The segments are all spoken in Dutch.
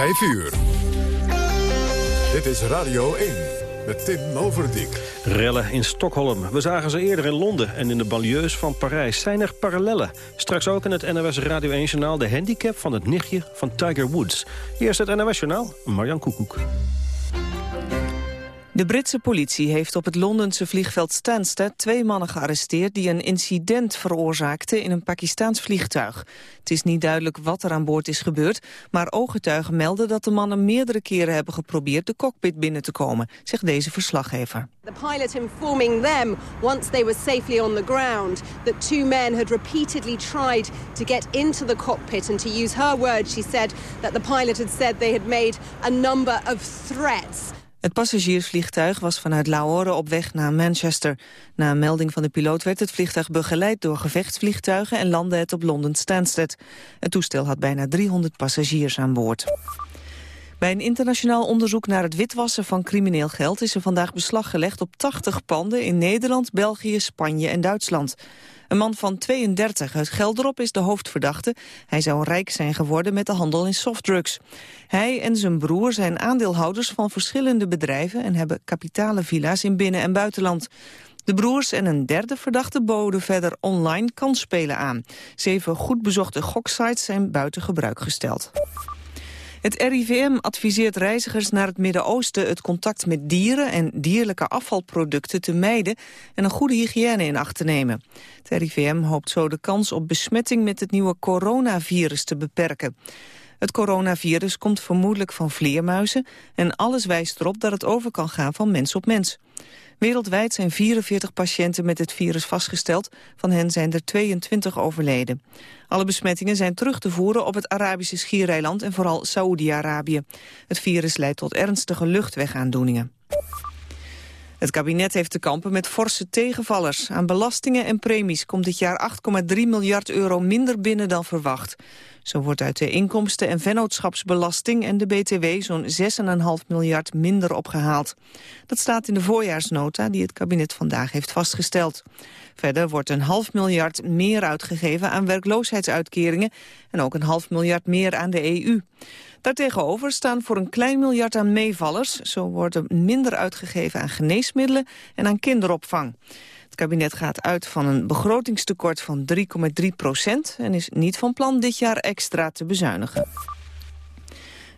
5 uur. Dit is Radio 1 met Tim Overdijk. Rellen in Stockholm. We zagen ze eerder in Londen en in de banlieues van Parijs. Zijn er parallellen? Straks ook in het NOS Radio 1-journaal... de handicap van het nichtje van Tiger Woods. Eerst het NOS-journaal, Marjan Koekoek. De Britse politie heeft op het Londense vliegveld Stansted twee mannen gearresteerd die een incident veroorzaakten in een Pakistaans vliegtuig. Het is niet duidelijk wat er aan boord is gebeurd, maar ooggetuigen melden dat de mannen meerdere keren hebben geprobeerd de cockpit binnen te komen, zegt deze verslaggever. The pilot informing them once they were safely on the ground that two men had repeatedly tried to get into the cockpit and to use her words she said that the pilot had said they had made a number of threats. Het passagiersvliegtuig was vanuit Lahore op weg naar Manchester. Na een melding van de piloot werd het vliegtuig begeleid door gevechtsvliegtuigen en landde het op Londen Stansted. Het toestel had bijna 300 passagiers aan boord. Bij een internationaal onderzoek naar het witwassen van crimineel geld is er vandaag beslag gelegd op 80 panden in Nederland, België, Spanje en Duitsland. Een man van 32 uit Gelderop is de hoofdverdachte. Hij zou rijk zijn geworden met de handel in softdrugs. Hij en zijn broer zijn aandeelhouders van verschillende bedrijven... en hebben kapitale villa's in binnen- en buitenland. De broers en een derde verdachte boden verder online kansspelen aan. Zeven goed bezochte goksites zijn buiten gebruik gesteld. Het RIVM adviseert reizigers naar het Midden-Oosten het contact met dieren en dierlijke afvalproducten te mijden en een goede hygiëne in acht te nemen. Het RIVM hoopt zo de kans op besmetting met het nieuwe coronavirus te beperken. Het coronavirus komt vermoedelijk van vleermuizen en alles wijst erop dat het over kan gaan van mens op mens. Wereldwijd zijn 44 patiënten met het virus vastgesteld. Van hen zijn er 22 overleden. Alle besmettingen zijn terug te voeren op het Arabische schiereiland en vooral Saoedi-Arabië. Het virus leidt tot ernstige luchtwegaandoeningen. Het kabinet heeft te kampen met forse tegenvallers. Aan belastingen en premies komt dit jaar 8,3 miljard euro minder binnen dan verwacht. Zo wordt uit de inkomsten- en vennootschapsbelasting en de BTW zo'n 6,5 miljard minder opgehaald. Dat staat in de voorjaarsnota die het kabinet vandaag heeft vastgesteld. Verder wordt een half miljard meer uitgegeven aan werkloosheidsuitkeringen en ook een half miljard meer aan de EU. Daartegenover staan voor een klein miljard aan meevallers. Zo worden minder uitgegeven aan geneesmiddelen en aan kinderopvang. Het kabinet gaat uit van een begrotingstekort van 3,3 procent... en is niet van plan dit jaar extra te bezuinigen.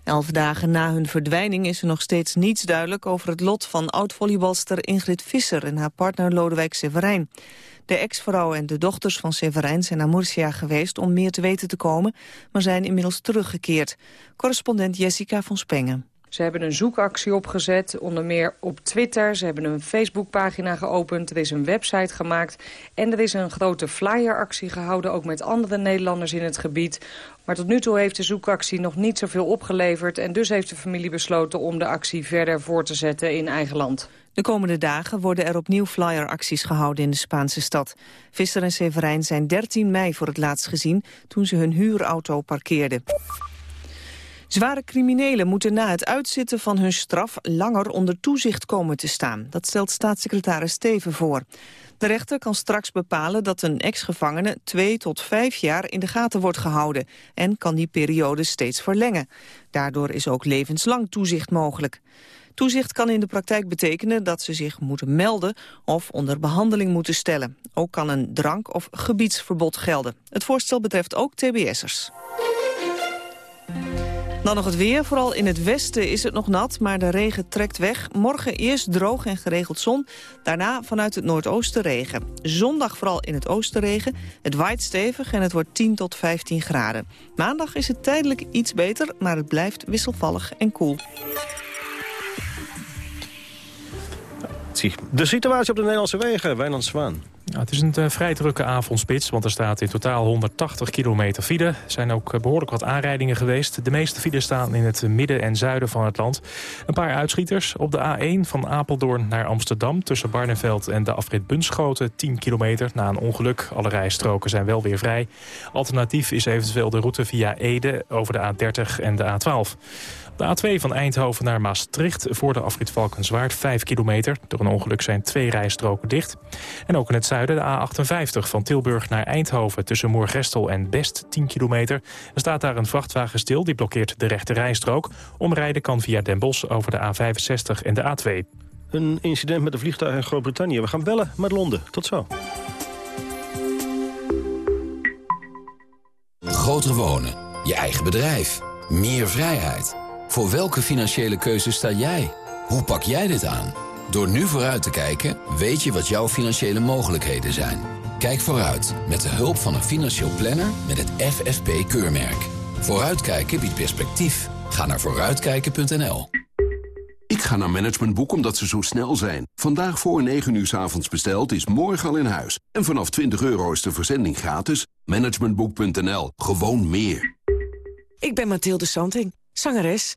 Elf dagen na hun verdwijning is er nog steeds niets duidelijk over het lot van oud-volleybalster Ingrid Visser en haar partner Lodewijk Severijn. De ex-vrouw en de dochters van Severijn zijn naar Murcia geweest om meer te weten te komen, maar zijn inmiddels teruggekeerd. Correspondent Jessica van Spengen. Ze hebben een zoekactie opgezet, onder meer op Twitter. Ze hebben een Facebookpagina geopend, er is een website gemaakt... en er is een grote flyeractie gehouden, ook met andere Nederlanders in het gebied. Maar tot nu toe heeft de zoekactie nog niet zoveel opgeleverd... en dus heeft de familie besloten om de actie verder voor te zetten in eigen land. De komende dagen worden er opnieuw flyeracties gehouden in de Spaanse stad. Visser en Severijn zijn 13 mei voor het laatst gezien toen ze hun huurauto parkeerden. Zware criminelen moeten na het uitzitten van hun straf langer onder toezicht komen te staan. Dat stelt staatssecretaris Steven voor. De rechter kan straks bepalen dat een ex-gevangene twee tot vijf jaar in de gaten wordt gehouden en kan die periode steeds verlengen. Daardoor is ook levenslang toezicht mogelijk. Toezicht kan in de praktijk betekenen dat ze zich moeten melden of onder behandeling moeten stellen. Ook kan een drank- of gebiedsverbod gelden. Het voorstel betreft ook tbs'ers. Dan nog het weer. Vooral in het westen is het nog nat, maar de regen trekt weg. Morgen eerst droog en geregeld zon. Daarna vanuit het noordoosten regen. Zondag vooral in het oosten regen. Het waait stevig en het wordt 10 tot 15 graden. Maandag is het tijdelijk iets beter, maar het blijft wisselvallig en koel. De situatie op de Nederlandse wegen, Wijnand Zwaan. Ja, het is een uh, vrij drukke avondspits, want er staat in totaal 180 kilometer file. Er zijn ook uh, behoorlijk wat aanrijdingen geweest. De meeste files staan in het midden en zuiden van het land. Een paar uitschieters op de A1 van Apeldoorn naar Amsterdam... tussen Barneveld en de afrit Bunschoten, 10 kilometer na een ongeluk. Alle rijstroken zijn wel weer vrij. Alternatief is eventueel de route via Ede over de A30 en de A12. De A2 van Eindhoven naar Maastricht voor de afrit Valkenswaard 5 kilometer. Door een ongeluk zijn twee rijstroken dicht. En ook in het zuiden de A58 van Tilburg naar Eindhoven... tussen Moorgestel en Best, 10 kilometer. Er staat daar een vrachtwagen stil, die blokkeert de rechte rijstrook. Omrijden kan via Den Bosch over de A65 en de A2. Een incident met een vliegtuig in Groot-Brittannië. We gaan bellen met Londen. Tot zo. Groter wonen, je eigen bedrijf, meer vrijheid. Voor welke financiële keuze sta jij? Hoe pak jij dit aan? Door nu vooruit te kijken, weet je wat jouw financiële mogelijkheden zijn. Kijk vooruit met de hulp van een financieel planner met het FFP-keurmerk. Vooruitkijken biedt perspectief. Ga naar vooruitkijken.nl. Ik ga naar Managementboek omdat ze zo snel zijn. Vandaag voor 9 uur s avonds besteld is morgen al in huis. En vanaf 20 euro is de verzending gratis. Managementboek.nl. Gewoon meer. Ik ben Mathilde Santing, zangeres.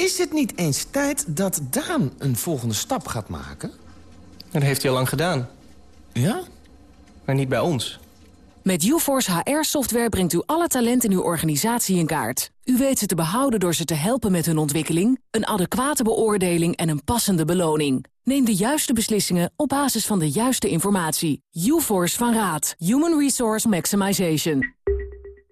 Is het niet eens tijd dat Daan een volgende stap gaat maken? Dat heeft hij al lang gedaan. Ja? Maar niet bij ons. Met UForce HR-software brengt u alle talenten in uw organisatie in kaart. U weet ze te behouden door ze te helpen met hun ontwikkeling... een adequate beoordeling en een passende beloning. Neem de juiste beslissingen op basis van de juiste informatie. UForce van Raad. Human Resource Maximization.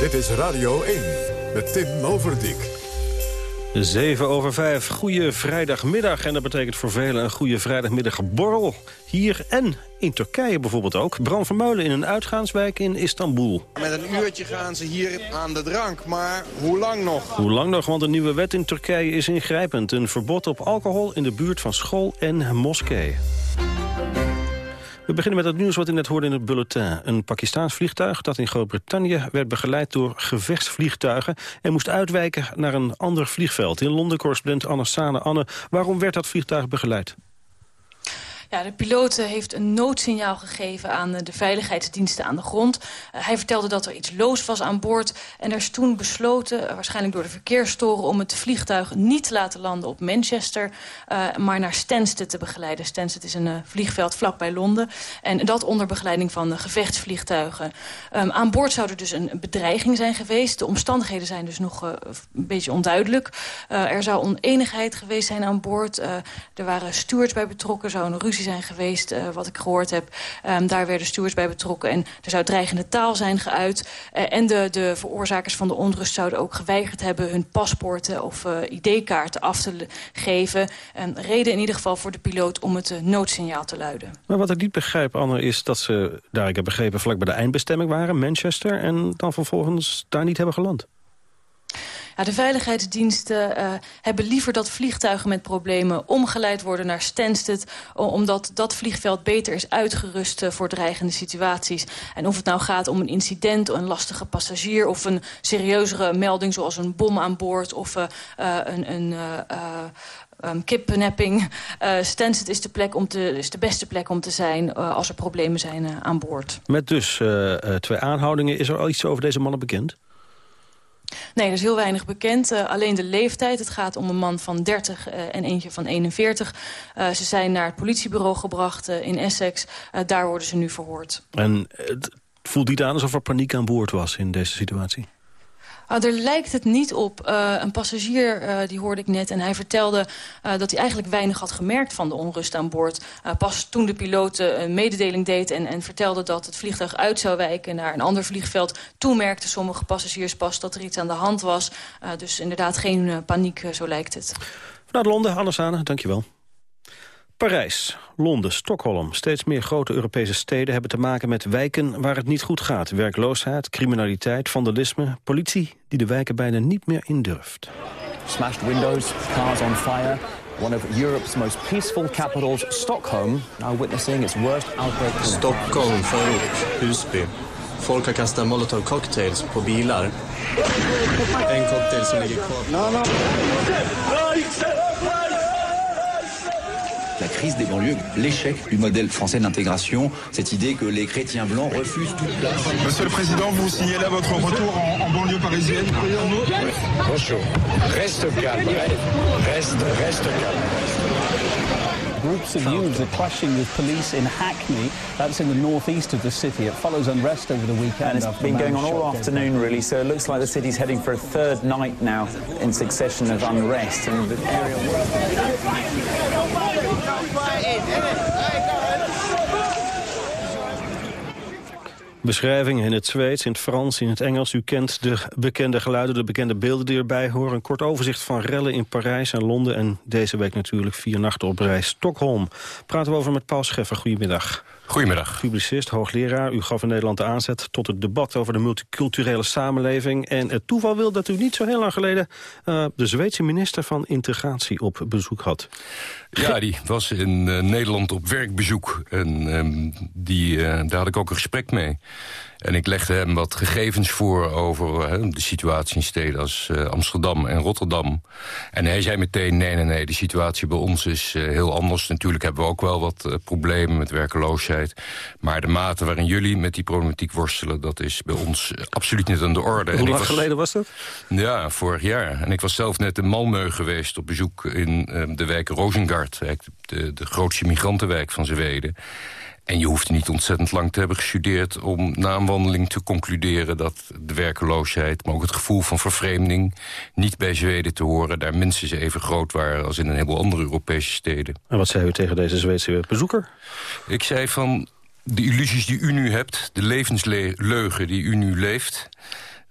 Dit is Radio 1 met Tim Overdijk. 7 over 5, goede vrijdagmiddag. En dat betekent voor velen een goede vrijdagmiddagborrel. Hier en in Turkije bijvoorbeeld ook. Bram Vermeulen in een uitgaanswijk in Istanbul. Met een uurtje gaan ze hier aan de drank, maar hoe lang nog? Hoe lang nog, want een nieuwe wet in Turkije is ingrijpend. Een verbod op alcohol in de buurt van school en moskee. We beginnen met het nieuws wat u net hoorde in het bulletin. Een Pakistaans vliegtuig dat in Groot-Brittannië werd begeleid door gevechtsvliegtuigen... en moest uitwijken naar een ander vliegveld. In Londen correspondent Anne Sane. Anne, waarom werd dat vliegtuig begeleid? Ja, de piloot heeft een noodsignaal gegeven aan de veiligheidsdiensten aan de grond. Uh, hij vertelde dat er iets loos was aan boord. En er is toen besloten, uh, waarschijnlijk door de verkeerstoren... om het vliegtuig niet te laten landen op Manchester... Uh, maar naar Stansted te begeleiden. Stansted is een vliegveld vlakbij Londen. En dat onder begeleiding van gevechtsvliegtuigen. Um, aan boord zou er dus een bedreiging zijn geweest. De omstandigheden zijn dus nog een beetje onduidelijk. er zou oneenigheid geweest zijn aan boord. er waren stewards bij betrokken, zou een ruzie zijn geweest, uh, wat ik gehoord heb. Um, daar werden stewards bij betrokken en er zou dreigende taal zijn geuit. Uh, en de, de veroorzakers van de onrust zouden ook geweigerd hebben... hun paspoorten of uh, ID-kaarten af te geven. Um, reden in ieder geval voor de piloot om het noodsignaal te luiden. Maar wat ik niet begrijp, Anne, is dat ze, daar ik heb begrepen... vlak bij de eindbestemming waren, Manchester... en dan vervolgens daar niet hebben geland. Ja, de veiligheidsdiensten uh, hebben liever dat vliegtuigen met problemen omgeleid worden naar Stansted, omdat dat vliegveld beter is uitgerust uh, voor dreigende situaties. En of het nou gaat om een incident, een lastige passagier of een serieuzere melding zoals een bom aan boord of uh, een, een. Uh, Stansted is de, plek om te, is de beste plek om te zijn als er problemen zijn aan boord. Met dus twee aanhoudingen. Is er al iets over deze mannen bekend? Nee, er is heel weinig bekend. Uh, alleen de leeftijd. Het gaat om een man van 30 uh, en eentje van 41. Uh, ze zijn naar het politiebureau gebracht in Essex. daar worden ze nu verhoord. En het voelt niet aan alsof er paniek aan boord was in deze situatie? Uh, er lijkt het niet op. Uh, een passagier, uh, die hoorde ik net, en hij vertelde dat hij eigenlijk weinig had gemerkt van de onrust aan boord. pas toen de piloot een mededeling deed en, en, vertelde dat het vliegtuig uit zou wijken naar een ander vliegveld. Toen merkten sommige passagiers pas dat er iets aan de hand was. dus inderdaad geen paniek, zo lijkt het. Vanuit Londen, Anne Sane, dankjewel. Parijs, Londen, Stockholm. Steeds meer grote Europese steden hebben te maken met wijken waar het niet goed gaat. Werkloosheid, criminaliteit, vandalisme, politie die de wijken bijna niet meer indurft. Smashed windows, cars on fire. One of Europe's most peaceful capitals, Stockholm, now witnessing its worst outbreak. Stockholm förort, Husby. Folk har kastat molotov cocktails på bilar. En cocktail som ligger kvar. La crise des banlieues, l'échec du modèle français d'intégration, cette idée que les chrétiens blancs refusent toute place. Monsieur le Président, vous signez là votre retour en, en banlieue parisienne Bonjour. Reste calme. Reste, reste calme. Groups of youths are clashing with police in Hackney. That's in the northeast of the city. It follows unrest over the weekend. And it's been going on all afternoon, really. So it looks like the city's heading for a third night now in succession of unrest. And the area. Beschrijvingen in het Zweeds, in het Frans, in het Engels. U kent de bekende geluiden, de bekende beelden die erbij horen. Een kort overzicht van rellen in Parijs en Londen... en deze week natuurlijk vier nachten op reis Stockholm. Praten we over met Paul Scheffer. Goedemiddag. Goedemiddag. Publicist, hoogleraar. U gaf in Nederland de aanzet tot het debat over de multiculturele samenleving. En het toeval wil dat u niet zo heel lang geleden... Uh, de Zweedse minister van Integratie op bezoek had. Ja, die was in uh, Nederland op werkbezoek. En um, die, uh, daar had ik ook een gesprek mee. En ik legde hem wat gegevens voor over uh, de situatie in steden als uh, Amsterdam en Rotterdam. En hij zei meteen, nee, nee, nee, de situatie bij ons is uh, heel anders. Natuurlijk hebben we ook wel wat problemen met werkeloosheid. Maar de mate waarin jullie met die problematiek worstelen... dat is bij ons absoluut niet aan de orde. Hoe lang was, geleden was dat? Ja, vorig jaar. En ik was zelf net in Malmö geweest op bezoek in de wijk Rosengard. De, de grootste migrantenwijk van Zweden. En je hoeft niet ontzettend lang te hebben gestudeerd... om na een wandeling te concluderen dat de werkeloosheid... maar ook het gevoel van vervreemding niet bij Zweden te horen... daar minstens even groot waren als in een heleboel andere Europese steden. En wat zei u tegen deze Zweedse bezoeker? Ik zei van, de illusies die u nu hebt, de levensleugen die u nu leeft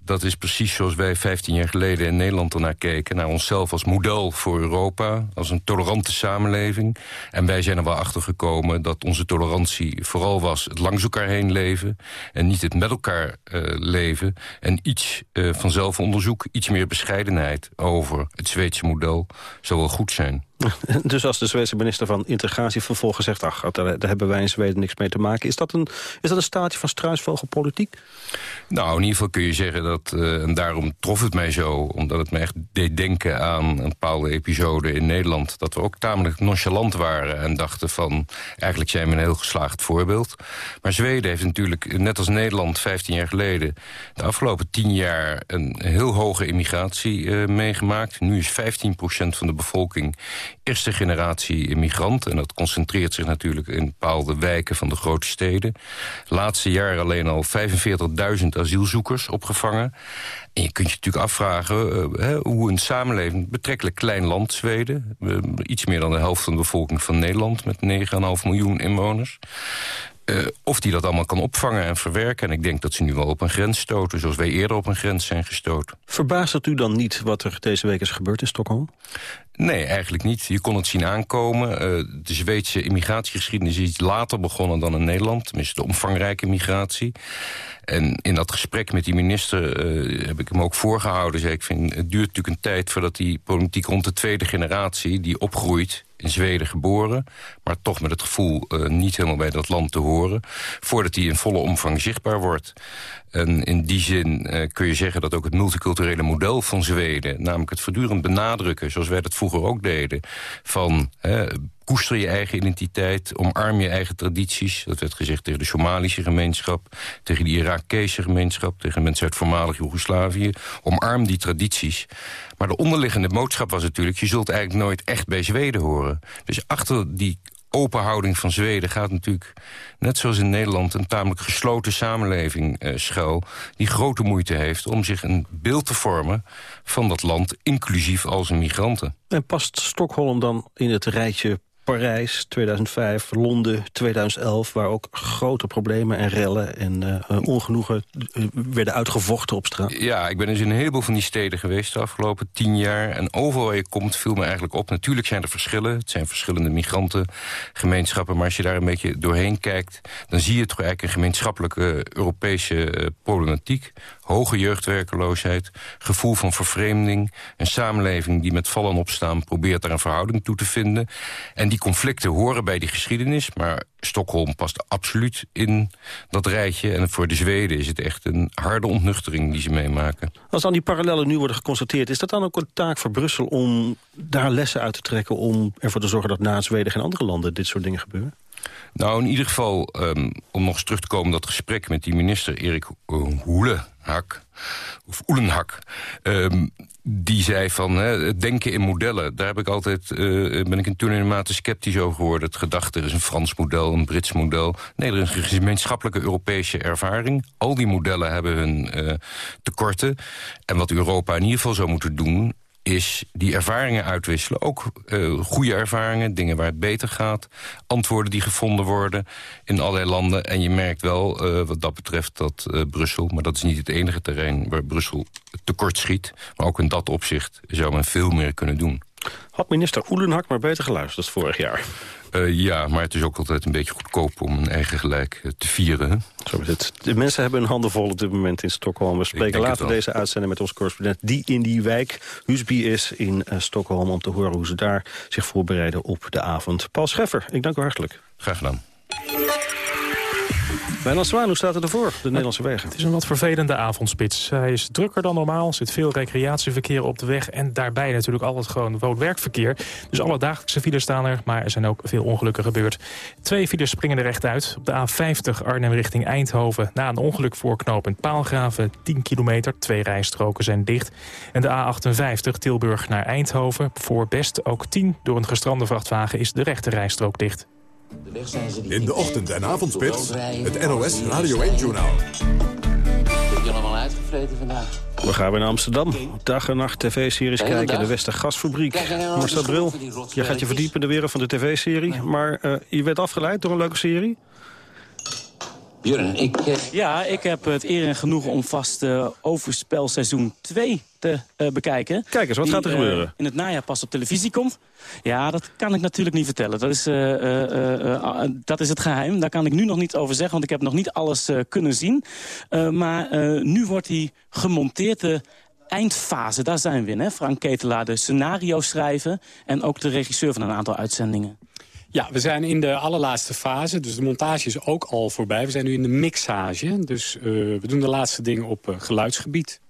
dat is precies zoals wij 15 jaar geleden in Nederland ernaar keken. Naar onszelf als model voor Europa, als een tolerante samenleving. En wij zijn er wel achter gekomen dat onze tolerantie vooral was... het langs elkaar heen leven en niet het met elkaar uh, leven. En iets uh, van zelfonderzoek, iets meer bescheidenheid over het Zweedse model... zou wel goed zijn. Dus als de Zweedse minister van Integratie vervolgens zegt... ach, daar, hebben wij in Zweden niks mee te maken. Is dat een, is dat een staatje van struisvogelpolitiek? Nou, in ieder geval kun je zeggen dat... Uh, en daarom trof het mij zo, omdat het me echt deed denken aan... een bepaalde episode in Nederland... dat we ook tamelijk nonchalant waren en dachten van... eigenlijk zijn we een heel geslaagd voorbeeld. Maar Zweden heeft natuurlijk, net als Nederland 15 jaar geleden... de afgelopen 10 jaar een heel hoge immigratie uh, meegemaakt. Nu is 15% van de bevolking eerste generatie immigrant. En dat concentreert zich natuurlijk in bepaalde wijken van de grote steden. Laatste jaar alleen al 45.000 asielzoekers opgevangen. En je kunt je natuurlijk afvragen uh, hoe een samenleving... betrekkelijk klein land, Zweden... Uh, iets meer dan de helft van de bevolking van Nederland... met 9,5 miljoen inwoners... Uh, of die dat allemaal kan opvangen en verwerken. En ik denk dat ze nu wel op een grens stoten... zoals wij eerder op een grens zijn gestoten. Verbaast het u dan niet wat er deze week is gebeurd in Stockholm? Nee, eigenlijk niet. Je kon het zien aankomen. Uh, de Zweedse immigratiegeschiedenis is iets later begonnen dan in Nederland. Tenminste, de omvangrijke migratie. En in dat gesprek met die minister uh, heb ik hem ook voorgehouden. Zei ik vind, het duurt natuurlijk een tijd voordat die politiek rond de tweede generatie... die opgroeit in Zweden geboren, maar toch met het gevoel uh, niet helemaal bij dat land te horen, voordat die in volle omvang zichtbaar wordt. En in die zin uh, kun je zeggen dat ook het multiculturele model van Zweden, namelijk het voortdurend benadrukken, zoals wij dat vroeger ook deden, van koester je eigen identiteit, omarm je eigen tradities. Dat werd gezegd tegen de Somalische gemeenschap, tegen de Irakese gemeenschap, tegen mensen uit voormalig Joegoslavië. Omarm die tradities. Maar de onderliggende boodschap was natuurlijk... je zult eigenlijk nooit echt bij Zweden horen. Dus achter die open houding van Zweden gaat natuurlijk... net zoals in Nederland een tamelijk gesloten samenleving uh, schuil... die grote moeite heeft om zich een beeld te vormen van dat land... inclusief al zijn migranten. En past Stockholm dan in het rijtje Parijs 2005, Londen 2011... waar ook grote problemen en rellen en uh, ongenoegen uh, werden uitgevochten op straat. Ja, ik ben dus in een heleboel van die steden geweest de afgelopen tien jaar. En overal waar je komt viel me eigenlijk op. Natuurlijk zijn er verschillen. Het zijn verschillende migrantengemeenschappen. Maar als je daar een beetje doorheen kijkt... dan zie je toch eigenlijk een gemeenschappelijke Europese problematiek. Hoge jeugdwerkeloosheid, gevoel van vervreemding... een samenleving die met vallen opstaan probeert daar een verhouding toe te vinden. En die conflicten horen bij die geschiedenis... maar Stockholm past absoluut in dat rijtje. En voor de Zweden is het echt een harde ontnuchtering die ze meemaken. Als dan die parallellen nu worden geconstateerd... is dat dan ook een taak voor Brussel om daar lessen uit te trekken... om ervoor te zorgen dat na Zweden geen andere landen dit soort dingen gebeuren? Nou, in ieder geval, um, om nog eens terug te komen... dat gesprek met die minister Erik Of Oelenhak... Um, die zei van hè, denken in modellen. Daar heb ik altijd, uh, ben ik in toenemende mate sceptisch over geworden. Het gedachte, er is een Frans model, een Brits model. Nee, er is een gemeenschappelijke Europese ervaring. Al die modellen hebben hun uh, tekorten. En wat Europa in ieder geval zou moeten doen is die ervaringen uitwisselen. Ook uh, goede ervaringen, dingen waar het beter gaat. Antwoorden die gevonden worden in allerlei landen. En je merkt wel uh, wat dat betreft dat uh, Brussel... maar dat is niet het enige terrein waar Brussel tekort schiet... maar ook in dat opzicht zou men veel meer kunnen doen. Had minister Oelenhak maar beter geluisterd vorig jaar. Uh, ja, maar het is ook altijd een beetje goedkoop om een eigen gelijk uh, te vieren. Zo is het. De mensen hebben hun handen vol op dit moment in Stockholm. We spreken later deze uitzending met onze correspondent... die in die wijk Husby is in uh, Stockholm... om te horen hoe ze daar zich voorbereiden op de avond. Paul Scheffer, ik dank u hartelijk. Graag gedaan. Wijnand Zwaan, hoe staat het ervoor, de Nederlandse wegen? Het is een wat vervelende avondspits. Hij is drukker dan normaal, zit veel recreatieverkeer op de weg... en daarbij natuurlijk al het gewoon woon-werkverkeer. Dus alle dagelijkse files staan er, maar er zijn ook veel ongelukken gebeurd. Twee files springen er rechtuit. Op de A50 Arnhem richting Eindhoven... na een ongeluk voorknopend Paalgraven, 10 kilometer. Twee rijstroken zijn dicht. En de A58 Tilburg naar Eindhoven, voor Best ook 10... door een gestrande vrachtwagen is de rechte rijstrook dicht. In de ochtend- en avondspits, het NOS Radio 1-journaal. Heb je allemaal uitgevreten vandaag? We gaan weer naar Amsterdam. Dag en nacht tv-series kijken in de Westergasfabriek. Marcel Bril, jij gaat je verdiepen in de wereld van de tv-serie. Maar uh, je werd afgeleid door een leuke serie? Björn, ik... Uh... Ja, ik heb het eer en genoegen om vast uh, Overspel seizoen 2 te uh, bekijken. Kijk eens, wat die, gaat er gebeuren? in het najaar pas op televisie komt. Ja, dat kan ik natuurlijk niet vertellen. Dat is, dat is het geheim. Daar kan ik nu nog niet over zeggen, want ik heb nog niet alles kunnen zien. maar nu wordt hij gemonteerd... De eindfase, daar zijn we in. Hè? Frank Ketelaar, de scenario schrijven... en ook de regisseur van een aantal uitzendingen. Ja, we zijn in de allerlaatste fase. Dus de montage is ook al voorbij. We zijn nu in de mixage. Dus uh, we doen de laatste dingen op uh, geluidsgebied.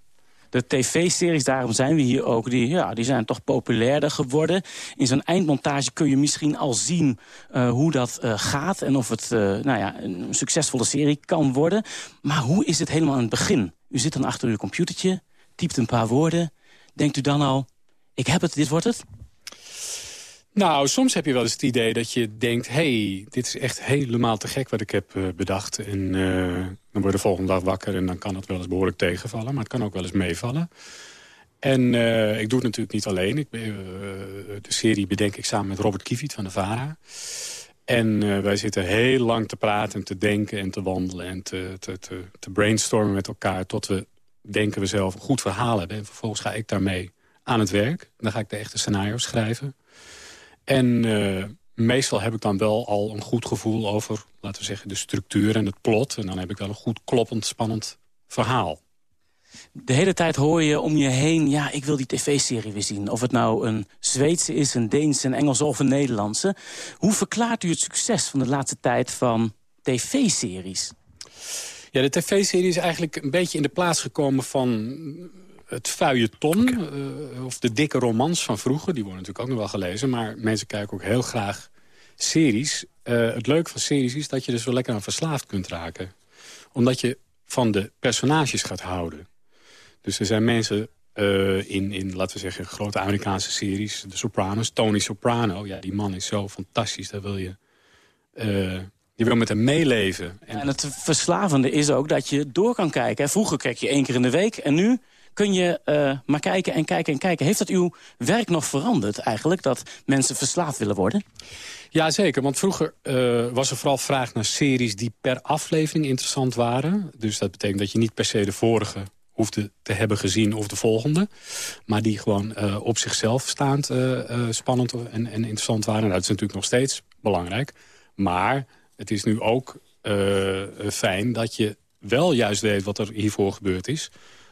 De tv-series, daarom zijn we hier ook, die, ja, die zijn toch populairder geworden. In zo'n eindmontage kun je misschien al zien uh, hoe dat gaat... en of het nou ja, een succesvolle serie kan worden. Maar hoe is het helemaal aan het begin? U zit dan achter uw computertje, typt een paar woorden. Denkt u dan al, ik heb het, dit wordt het? Nou, soms heb je wel eens het idee dat je denkt... hey, dit is echt helemaal te gek wat ik heb uh, bedacht. En uh, dan word je de volgende dag wakker en dan kan het wel eens behoorlijk tegenvallen. Maar het kan ook wel eens meevallen. En uh, ik doe het natuurlijk niet alleen. Ik, de serie bedenk ik samen met Robert Kiefiet van de VARA. En wij zitten heel lang te praten en te denken en te wandelen... en te, te, te, te brainstormen met elkaar tot we, denken we zelf, een goed verhaal hebben. En vervolgens ga ik daarmee aan het werk. Dan ga ik de echte scenario's schrijven. En uh, meestal heb ik dan wel al een goed gevoel over, laten we zeggen, de structuur en het plot. En dan heb ik wel een goed kloppend, spannend verhaal. De hele tijd hoor je om je heen, ja, ik wil die tv-serie weer zien. Of het nou een Zweedse is, een Deense, een Engelse of een Nederlandse. Hoe verklaart u het succes van de laatste tijd van tv-series? Ja, de tv-serie is eigenlijk een beetje in de plaats gekomen van het feuilleton, uh, of de dikke romans van vroeger... die worden natuurlijk ook nog wel gelezen... maar mensen kijken ook heel graag series. Uh, het leuke van series is dat je er zo lekker aan verslaafd kunt raken. Omdat je van de personages gaat houden. Dus er zijn mensen uh, in, in, laten we zeggen, grote Amerikaanse series... De Sopranos, Tony Soprano. Ja, die man is zo fantastisch, daar wil je... Je wil met hem meeleven. En... en het verslavende is ook dat je door kan kijken. Vroeger keek je één keer in de week en nu kun je uh, maar kijken en kijken en kijken. Heeft dat uw werk nog veranderd eigenlijk, dat mensen verslaafd willen worden? Ja, zeker. Want vroeger uh, was er vooral vraag naar series die per aflevering interessant waren. Dus dat betekent dat je niet per se de vorige hoefde te hebben gezien of de volgende. Maar die gewoon uh, op zichzelf staand spannend en, en, interessant waren. En dat is natuurlijk nog steeds belangrijk. Maar het is nu ook fijn dat je wel juist weet wat er hiervoor gebeurd is.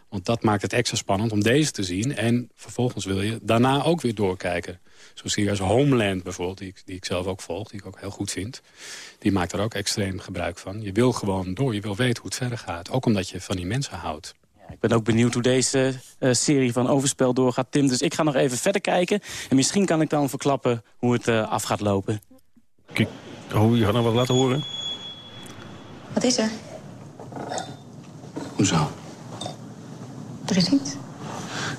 Want dat maakt het extra spannend om deze te zien. En vervolgens wil je daarna ook weer doorkijken. Zoals hier als Homeland bijvoorbeeld, die ik, die ik zelf ook volg, die ik ook heel goed vind. Die maakt er ook extreem gebruik van. Je wil gewoon door, je wil weten hoe het verder gaat. Ook omdat je van die mensen houdt. Ik ben ook benieuwd hoe deze uh, serie van Overspel doorgaat, Tim. Dus ik ga nog even verder kijken. En misschien kan ik dan verklappen hoe het uh, af gaat lopen. Kijk, oh, je gaat nog wat laten horen. Wat is er? Hoezo? Er is niets.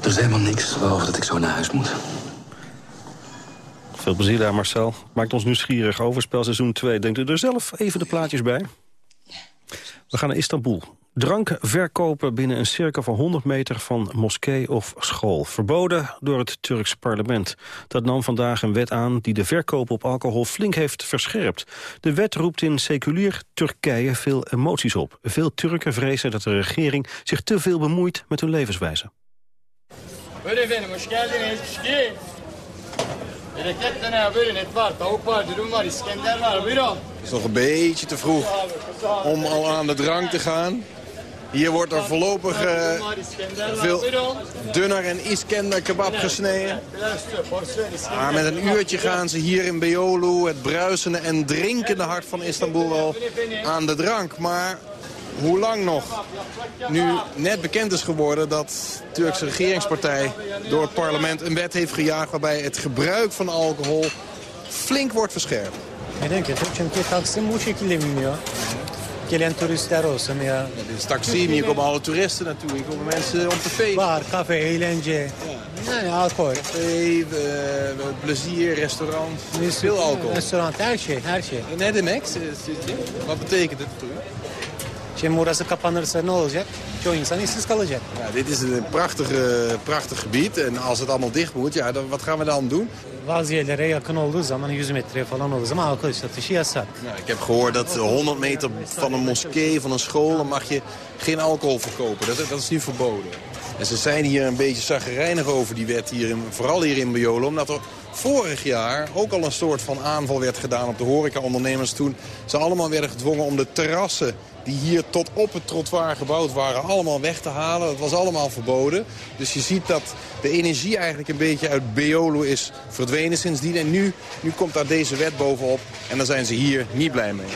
Er is helemaal niks, behalve dat ik zo naar huis moet. Veel plezier daar, Marcel. Maakt ons nieuwsgierig. Overspel seizoen 2. Denkt u er zelf even de plaatjes bij? We gaan naar Istanbul. Drank verkopen binnen een cirkel van 100 meter van moskee of school. Verboden door het Turks parlement. Dat nam vandaag een wet aan die de verkoop op alcohol flink heeft verscherpt. De wet roept in seculier Turkije veel emoties op. Veel Turken vrezen dat de regering zich te veel bemoeit met hun levenswijze. Het is nog een beetje te vroeg om al aan de drank te gaan. Hier wordt er voorlopig uh, veel dunner en Iskender kebab gesneden. Maar met een uurtje gaan ze hier in Beyoğlu, het bruisende en drinkende hart van Istanbul, wel aan de drank. Maar hoe lang nog? Nu net bekend is geworden dat de Turkse regeringspartij door het parlement een wet heeft gejaagd... waarbij het gebruik van alcohol flink wordt verscherpt. Ik denk het, Gelen turistler olsun ya. Dit is Taksim, hier komen alle toeristen naartoe. Hier komen mensen om te feesten. Bar, café, eğlence. Ja. Nee, alcohol. Café, uh, plezier, restaurant. Veel alcohol. Restaurant, her şey, her şey. Ne demek? Wat betekent het voor u? Şimdi burası kapanırsa ne olacak? Çoğu insan işsiz kalacak. Ja, dit is een prachtig, prachtig gebied. En als het allemaal dicht moet, ja, dan, wat gaan we dan doen? Bazı yakın olduğu zaman, 100 metreye falan olduğu zaman alkol satışı yasak. Ja, ik heb gehoord dat 100 meter van een moskee, van een school, dan mag je geen alcohol verkopen. Dat, dat is nu verboden. En ze zijn hier een beetje zagrijnig over die wet, hier in, vooral hier in Biolo. Omdat er vorig jaar ook al een soort van aanval werd gedaan op de horecaondernemers toen ze allemaal werden gedwongen om de terrassen die hier tot op het trottoir gebouwd waren, allemaal weg te halen. Dat was allemaal verboden. Dus je ziet dat de energie eigenlijk een beetje uit Beolo is verdwenen sindsdien. En nu, nu komt daar deze wet bovenop en daar zijn ze hier niet blij mee.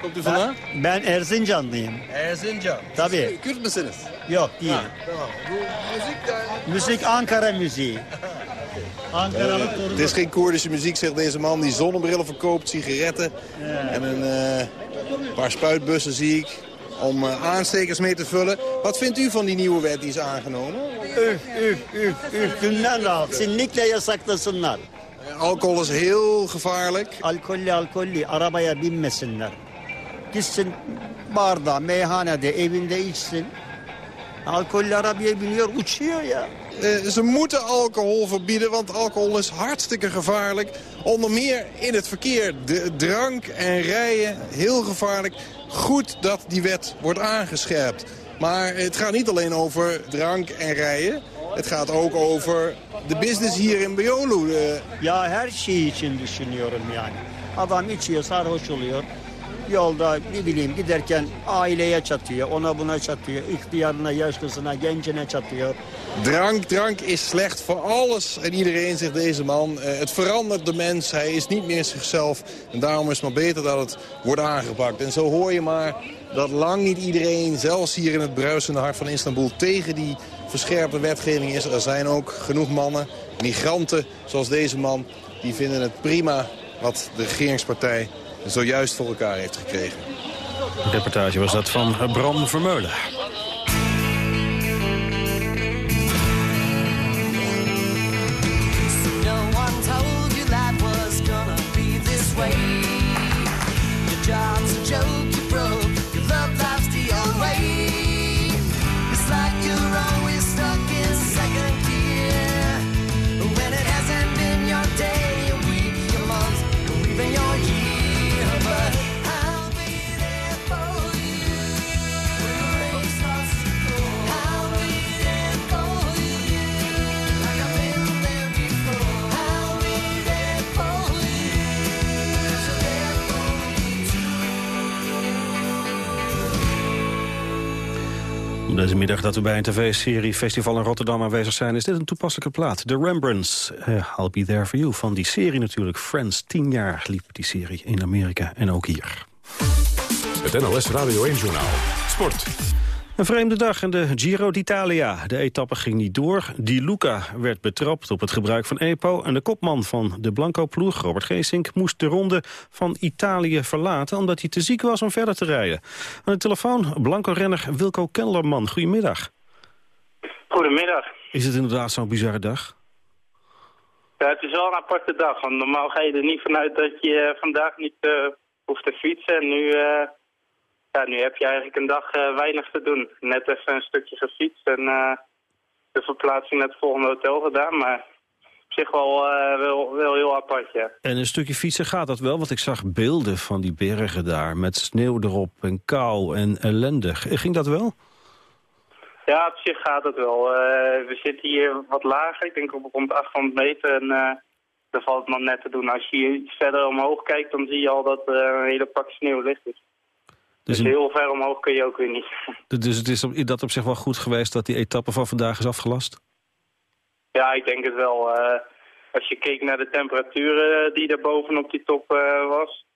Komt u vandaan? Ben Erzincanlıyım. Erzincan. Tabii. Kürt misiniz? Yok değil. Ha, tamam. Bu müzik de... Müzik Ankara müziği. Het is geen Koerdische muziek, zegt deze man die zonnebrillen verkoopt, sigaretten en een uh, paar spuitbussen zie ik om uh, aanstekers mee te vullen. Wat vindt u van die nieuwe wet die is aangenomen? Üf, üf, üf, üf. Günden rahat. Kesinlikle yasaklasınlar. Alcohol is heel gevaarlijk. Alkollü alkollü arabaya binmesinler. Gitsin barda, meyhanede, evinde içsin. Alkollü arabaya biniyor, uçuyor ya. Uh, ze moeten alcohol verbieden, want alcohol is hartstikke gevaarlijk. Onder meer in het verkeer. De drank en rijden, heel gevaarlijk. Goed dat die wet wordt aangescherpt. Maar het gaat niet alleen over drank en rijden. Het gaat ook over de business hier in Beyoğlu. Uh, Ya her şey için düşünüyorum yani. Adam içiyor, sarhoş oluyor. Yolda ne bileyim giderken aileye çatıyor, ona buna çatıyor, ihtiyarına, yaşlısına, gencine çatıyor. Drank, drank is slecht voor alles en iedereen, zegt deze man. Uh, het verandert de mens, hij is niet meer zichzelf. En daarom is het maar beter dat het wordt aangepakt. En zo hoor je maar dat lang niet iedereen, zelfs hier in het bruisende hart van Istanbul... tegen die verscherpte wetgeving is. Er zijn ook genoeg mannen, migranten zoals deze man... die vinden het prima wat de regeringspartij zojuist voor elkaar heeft gekregen. De reportage was dat van Bram Vermeulen. Job's a joke, deze middag dat we bij een tv-serie Festival in Rotterdam aanwezig zijn... is dit een toepasselijke plaat. The Rembrandts, uh, I'll Be There For You. Van die serie natuurlijk. Friends, tien jaar liep die serie in Amerika en ook hier. Het NOS Radio 1-journaal. Sport. Een vreemde dag in de Giro d'Italia. De etappe ging niet door. Di Luca werd betrapt op het gebruik van EPO... en de kopman van de Blanco-ploeg, Robert Geesink... moest de ronde van Italië verlaten... omdat hij te ziek was om verder te rijden. Aan de telefoon Blanco-renner Wilco Kellerman. Goedemiddag. Goedemiddag. Is het inderdaad zo'n bizarre dag? Ja, het is wel een aparte dag. Want normaal ga je er niet vanuit dat je vandaag niet uh, hoeft te fietsen. En nu... Uh ja, nu heb je eigenlijk een dag uh, weinig te doen. Net even een stukje gefietst en uh, de verplaatsing naar het volgende hotel gedaan. Maar op zich wel, uh, wel, wel heel apart, ja. En een stukje fietsen gaat dat wel? Want ik zag beelden van die bergen daar met sneeuw erop en kou en ellende. Ging dat wel? Ja, op zich gaat het wel. we zitten hier wat lager, ik denk op rond 800 meter. En daar valt het nog net te doen. Als je verder omhoog kijkt, dan zie je al dat er een hele pak sneeuw ligt. Dus, dus heel ver omhoog kun je ook weer niet. Dus het is op, dat op zich wel goed geweest dat die etappe van vandaag is afgelast? Ja, ik denk het wel. Uh, als je keek naar de temperaturen die er bovenop die top uh, was,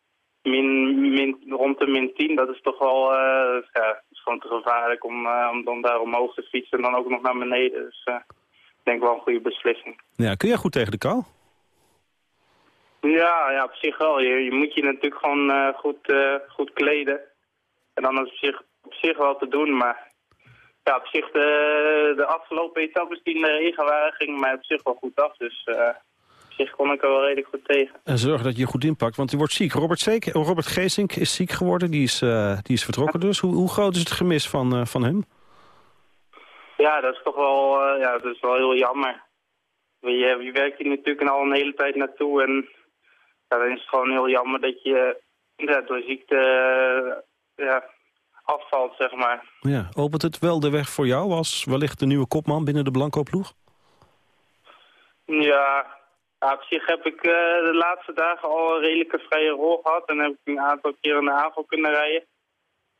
min, min, rond de min 10, dat is toch wel uh, ja, is gewoon te gevaarlijk om, om dan daar omhoog te fietsen en dan ook nog naar beneden. Dus ik denk wel een goede beslissing. Ja, kun jij goed tegen de kou? Ja, ja op zich wel. Je, je moet je natuurlijk gewoon goed, goed kleden. En dan is het op zich wel te doen, maar ja, op zich de, de afgelopen etappes die in de regen waren, ging mij op zich wel goed af. Dus uh, op zich kon ik er wel redelijk goed tegen. En zorg dat je goed inpakt, want je wordt ziek. Robert, Zeek, Robert Geesink is ziek geworden, die is, uh, die is vertrokken dus. Hoe, hoe groot is het gemis van, uh, van hem? Ja, dat is toch wel, ja, dat is wel heel jammer. Je, je werkt hier natuurlijk al een hele tijd naartoe en ja, dan is het gewoon heel jammer dat je ja, door ziekte ja, afvalt, zeg maar. Ja, opent het wel de weg voor jou als wellicht de nieuwe kopman binnen de Blanco-ploeg? Ja, op zich heb ik uh, de laatste dagen al een redelijke vrije rol gehad en heb ik een aantal keren naar AVO kunnen rijden.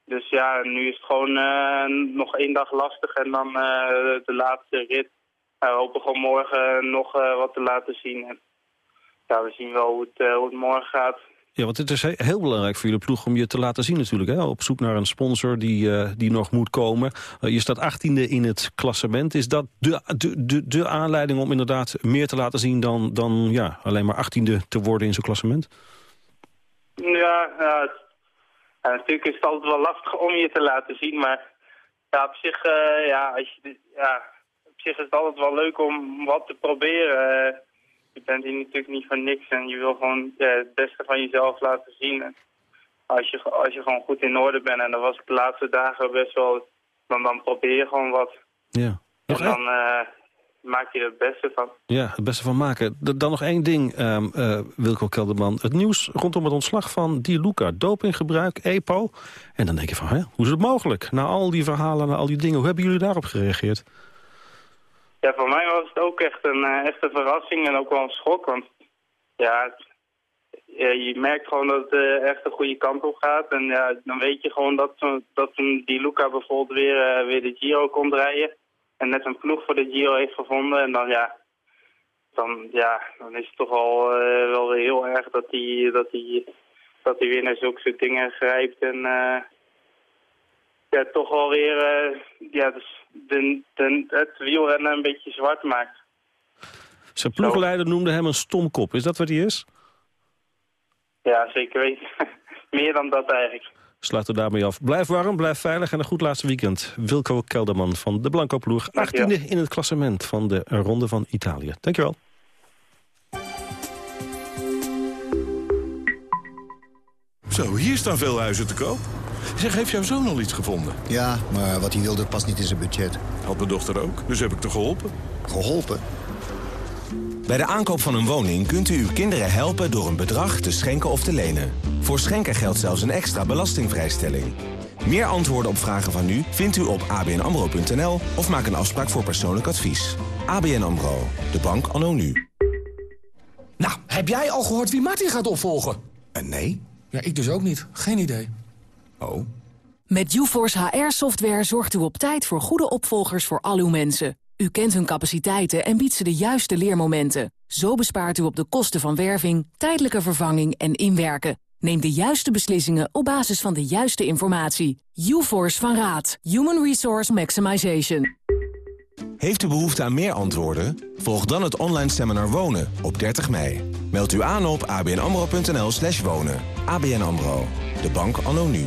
Dus ja, nu is het gewoon uh, nog één dag lastig en dan uh, de laatste rit. we hopen gewoon morgen nog wat te laten zien. En, ja, we zien wel hoe het, hoe het morgen gaat. Ja, want het is heel belangrijk voor jullie ploeg om je te laten zien natuurlijk. Hè? Op zoek naar een sponsor die, uh, die nog moet komen. Uh, je staat achttiende in het klassement. Is dat de, de, de, de aanleiding om inderdaad meer te laten zien... dan, dan ja, alleen maar achttiende te worden in zo'n klassement? Ja, ja, ja, natuurlijk is het altijd wel lastig om je te laten zien. Maar op, zich, uh, ja, als ja, op zich is het altijd wel leuk om wat te proberen je bent hier natuurlijk niet voor niks en je wil gewoon ja, het beste van jezelf laten zien. En als je, als je gewoon goed in orde bent, en dat was ik de laatste dagen best wel, dan, dan probeer je gewoon wat. Ja. En dan uh, maak je er het beste van. Ja, het beste van maken. Dan nog één ding, um, uh, Wilco Kelderman. Het nieuws rondom het ontslag van Di Luca. Dopinggebruik, EPO. En dan denk je van, hè, hoe is het mogelijk? Na al die verhalen, na al die dingen, hoe hebben jullie daarop gereageerd? Ja, voor mij was het ook echt een, uh, echt een verrassing en ook wel een schok. Want ja, je merkt gewoon dat het uh, echt de goede kant op gaat. En ja, dan weet je gewoon dat, dat die Luca bijvoorbeeld weer, uh, weer de Giro komt rijden. En net een ploeg voor de Giro heeft gevonden. En dan ja, dan, ja, dan is het toch al wel weer heel erg dat hij dat die, dat weer naar zulke soort dingen grijpt. En ja, toch wel weer ja, dus de, de, het wielrennen een beetje zwart maakt. Zijn ploegleider noemde hem een stomkop. Is dat wat hij is? Ja, zeker weten. Meer dan dat eigenlijk. Sluiten we daarmee af. Blijf warm, blijf veilig en een goed laatste weekend. Wilco Kelderman van de Blanco Ploeg. 18e in het klassement van de Ronde van Italië. Dankjewel. Zo, hier staan veel huizen te koop. Zeg, heeft jouw zoon al iets gevonden? Ja, maar wat hij wilde past niet in zijn budget. Had mijn dochter ook, dus heb ik te geholpen. Geholpen? Bij de aankoop van een woning kunt u uw kinderen helpen door een bedrag te schenken of te lenen. Voor schenken geldt zelfs een extra belastingvrijstelling. Meer antwoorden op vragen van u vindt u op abnamro.nl of maak een afspraak voor persoonlijk advies. ABN AMRO, de bank anno nu. Nou, heb jij al gehoord wie Martin gaat opvolgen? Uh, nee. Ja, ik dus ook niet. Geen idee. Oh. Met UForce HR-software zorgt u op tijd voor goede opvolgers voor al uw mensen. U kent hun capaciteiten en biedt ze de juiste leermomenten. Zo bespaart u op de kosten van werving, tijdelijke vervanging en inwerken. Neem de juiste beslissingen op basis van de juiste informatie. UForce van Raad. Human Resource Maximization. Heeft u behoefte aan meer antwoorden? Volg dan het online seminar Wonen op 30 mei. Meld u aan op abnamro.nl slash wonen. ABN AMRO. De bank anno nu.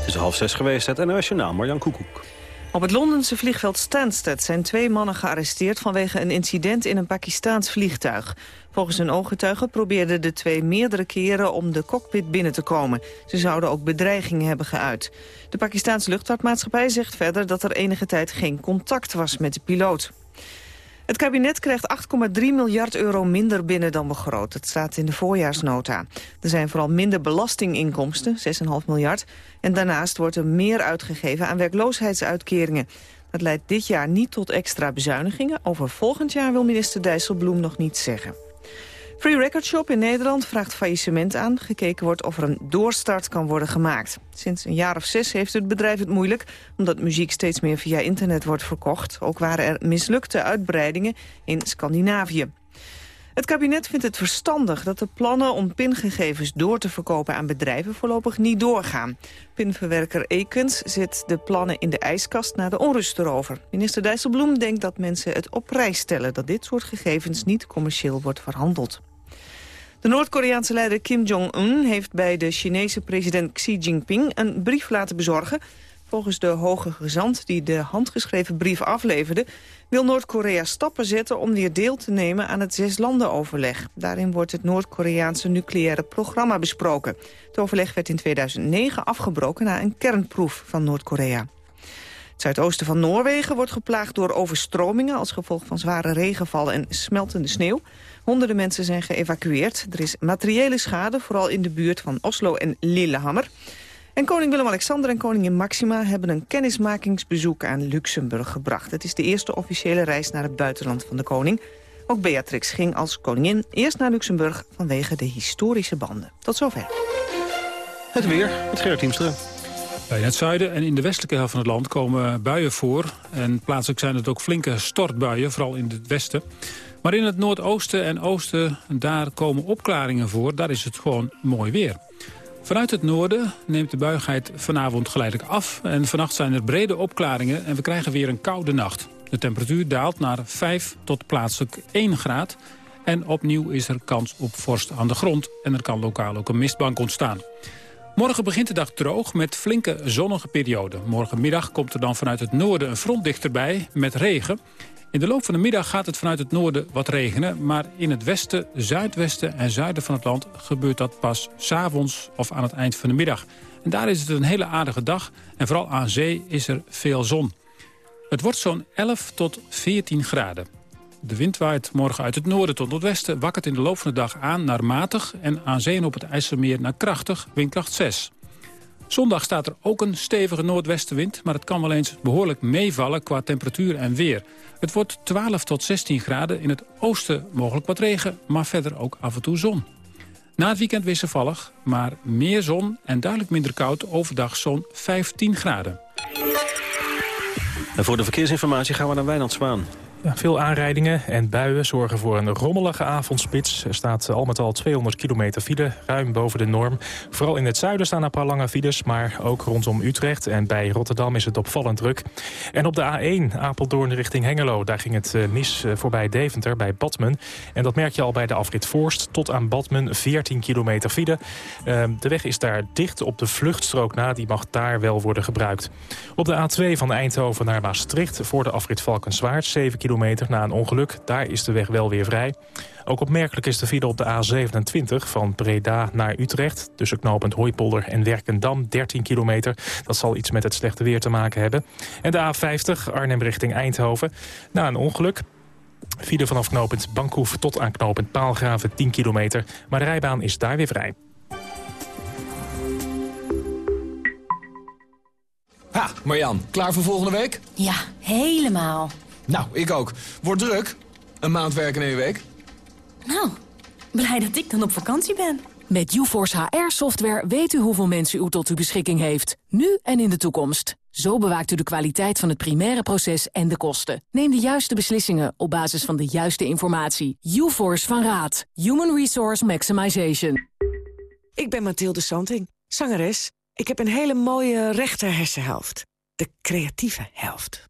Het is half zes geweest, het NOS Journaal, Marjan Koekoek. Op het Londense vliegveld Stansted zijn twee mannen gearresteerd... vanwege een incident in een Pakistaans vliegtuig. Volgens een ooggetuige probeerden de twee meerdere keren... om de cockpit binnen te komen. Ze zouden ook bedreigingen hebben geuit. De Pakistaanse luchtvaartmaatschappij zegt verder... dat er enige tijd geen contact was met de piloot. Het kabinet krijgt 8,3 miljard euro minder binnen dan begroot. Het staat in de voorjaarsnota. Er zijn vooral minder belastinginkomsten, 6,5 miljard. En daarnaast wordt er meer uitgegeven aan werkloosheidsuitkeringen. Dat leidt dit jaar niet tot extra bezuinigingen. Over volgend jaar wil minister Dijsselbloem nog niets zeggen. Free Record Shop in Nederland vraagt faillissement aan. Gekeken wordt of er een doorstart kan worden gemaakt. Sinds een jaar of zes heeft het bedrijf het moeilijk... omdat muziek steeds meer via internet wordt verkocht. Ook waren er mislukte uitbreidingen in Scandinavië. Het kabinet vindt het verstandig dat de plannen om pingegevens door te verkopen aan bedrijven voorlopig niet doorgaan. Pinverwerker Ekens zet de plannen in de ijskast na de onrust erover. Minister Dijsselbloem denkt dat mensen het op prijs stellen dat dit soort gegevens niet commercieel wordt verhandeld. De Noord-Koreaanse leider Kim Jong-un heeft bij de Chinese president Xi Jinping een brief laten bezorgen. Volgens de hoge gezant die de handgeschreven brief afleverde... wil Noord-Korea stappen zetten om weer deel te nemen aan het zeslandenoverleg. Daarin wordt het Noord-Koreaanse nucleaire programma besproken. Het overleg werd in 2009 afgebroken na een kernproef van Noord-Korea. Het zuidoosten van Noorwegen wordt geplaagd door overstromingen... als gevolg van zware regenval en smeltende sneeuw. Honderden mensen zijn geëvacueerd. Er is materiële schade, vooral in de buurt van Oslo en Lillehammer. En koning Willem-Alexander en koningin Maxima hebben een kennismakingsbezoek aan Luxemburg gebracht. Het is de eerste officiële reis naar het buitenland van de koning. Ook Beatrix ging als koningin eerst naar Luxemburg vanwege de historische banden. Tot zover. Het weer, het Gerrit Hiemstra. In het zuiden en in de westelijke helft van het land komen buien voor. En plaatselijk zijn het ook flinke stortbuien, vooral in het westen. Maar in het noordoosten en oosten, daar komen opklaringen voor. Daar is het gewoon mooi weer. Vanuit het noorden neemt de buigheid vanavond geleidelijk af. En vannacht zijn er brede opklaringen en we krijgen weer een koude nacht. De temperatuur daalt naar 5 tot plaatselijk 1 graad. En opnieuw is er kans op vorst aan de grond. En er kan lokaal ook een mistbank ontstaan. Morgen begint de dag droog met flinke zonnige perioden. Morgenmiddag komt er dan vanuit het noorden een front dichterbij met regen. In de loop van de middag gaat het vanuit het noorden wat regenen... maar in het westen, zuidwesten en zuiden van het land... gebeurt dat pas s'avonds of aan het eind van de middag. En daar is het een hele aardige dag en vooral aan zee is er veel zon. Het wordt zo'n 11 tot 14 graden. De wind waait morgen uit het noorden tot het westen... wakkert in de loop van de dag aan naar matig... en aan zee en op het IJsselmeer naar krachtig, windkracht 6. Zondag staat er ook een stevige noordwestenwind... maar het kan wel eens behoorlijk meevallen qua temperatuur en weer. Het wordt 12 tot 16 graden, in het oosten mogelijk wat regen... maar verder ook af en toe zon. Na het weekend wisselvallig, maar meer zon en duidelijk minder koud... overdag zo'n 15 graden. En voor de verkeersinformatie gaan we naar Wijnand Zwaan. Veel aanrijdingen en buien zorgen voor een rommelige avondspits. Er staat al met al 200 kilometer file, ruim boven de norm. Vooral in het zuiden staan een paar lange files, maar ook rondom Utrecht. En bij Rotterdam is het opvallend druk. En op de A1 Apeldoorn richting Hengelo, daar ging het eh, mis eh, voorbij Deventer bij Badmen. En dat merk je al bij de afrit Voorst. Tot aan Badmen 14 kilometer file. Ehm, de weg is daar dicht op de vluchtstrook na, die mag daar wel worden gebruikt. Op de A2 van Eindhoven naar Maastricht voor de afrit Valkenswaard 7 kilometer kilometer na een ongeluk. Daar is de weg wel weer vrij. Ook opmerkelijk is de file op de A27 van Breda naar Utrecht... tussen knooppunt Hooipolder en Werkendam, 13 kilometer. Dat zal iets met het slechte weer te maken hebben. En de A50 Arnhem richting Eindhoven. Na een ongeluk File vanaf knooppunt Bankhoef tot aan knooppunt Paalgraven 10 kilometer. Maar de rijbaan is daar weer vrij. Ha, Marjan, klaar voor volgende week? Ja, helemaal. Nou, ik ook. Wordt druk. Een maand werken in één week. Nou, blij dat ik dan op vakantie ben. Met UForce HR-software weet u hoeveel mensen u tot uw beschikking heeft. Nu en in de toekomst. Zo bewaakt u de kwaliteit van het primaire proces en de kosten. Neem de juiste beslissingen op basis van de juiste informatie. UForce van Raad. Human Resource Maximization. Ik ben Mathilde Santing, zangeres. Ik heb een hele mooie rechter hersenhelft. De creatieve helft.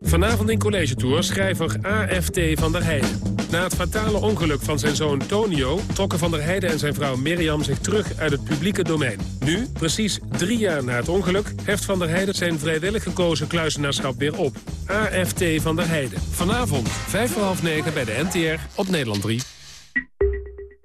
Vanavond in College Tour schrijver AFT van der Heijden. Na het fatale ongeluk van zijn zoon Tonio... trokken van der Heijden en zijn vrouw Mirjam zich terug uit het publieke domein. Nu, precies drie jaar na het ongeluk... heft van der Heijden zijn vrijwillig gekozen kluisenaarschap weer op. AFT van der Heijden. Vanavond, vijf voor half negen bij de NTR op Nederland 3.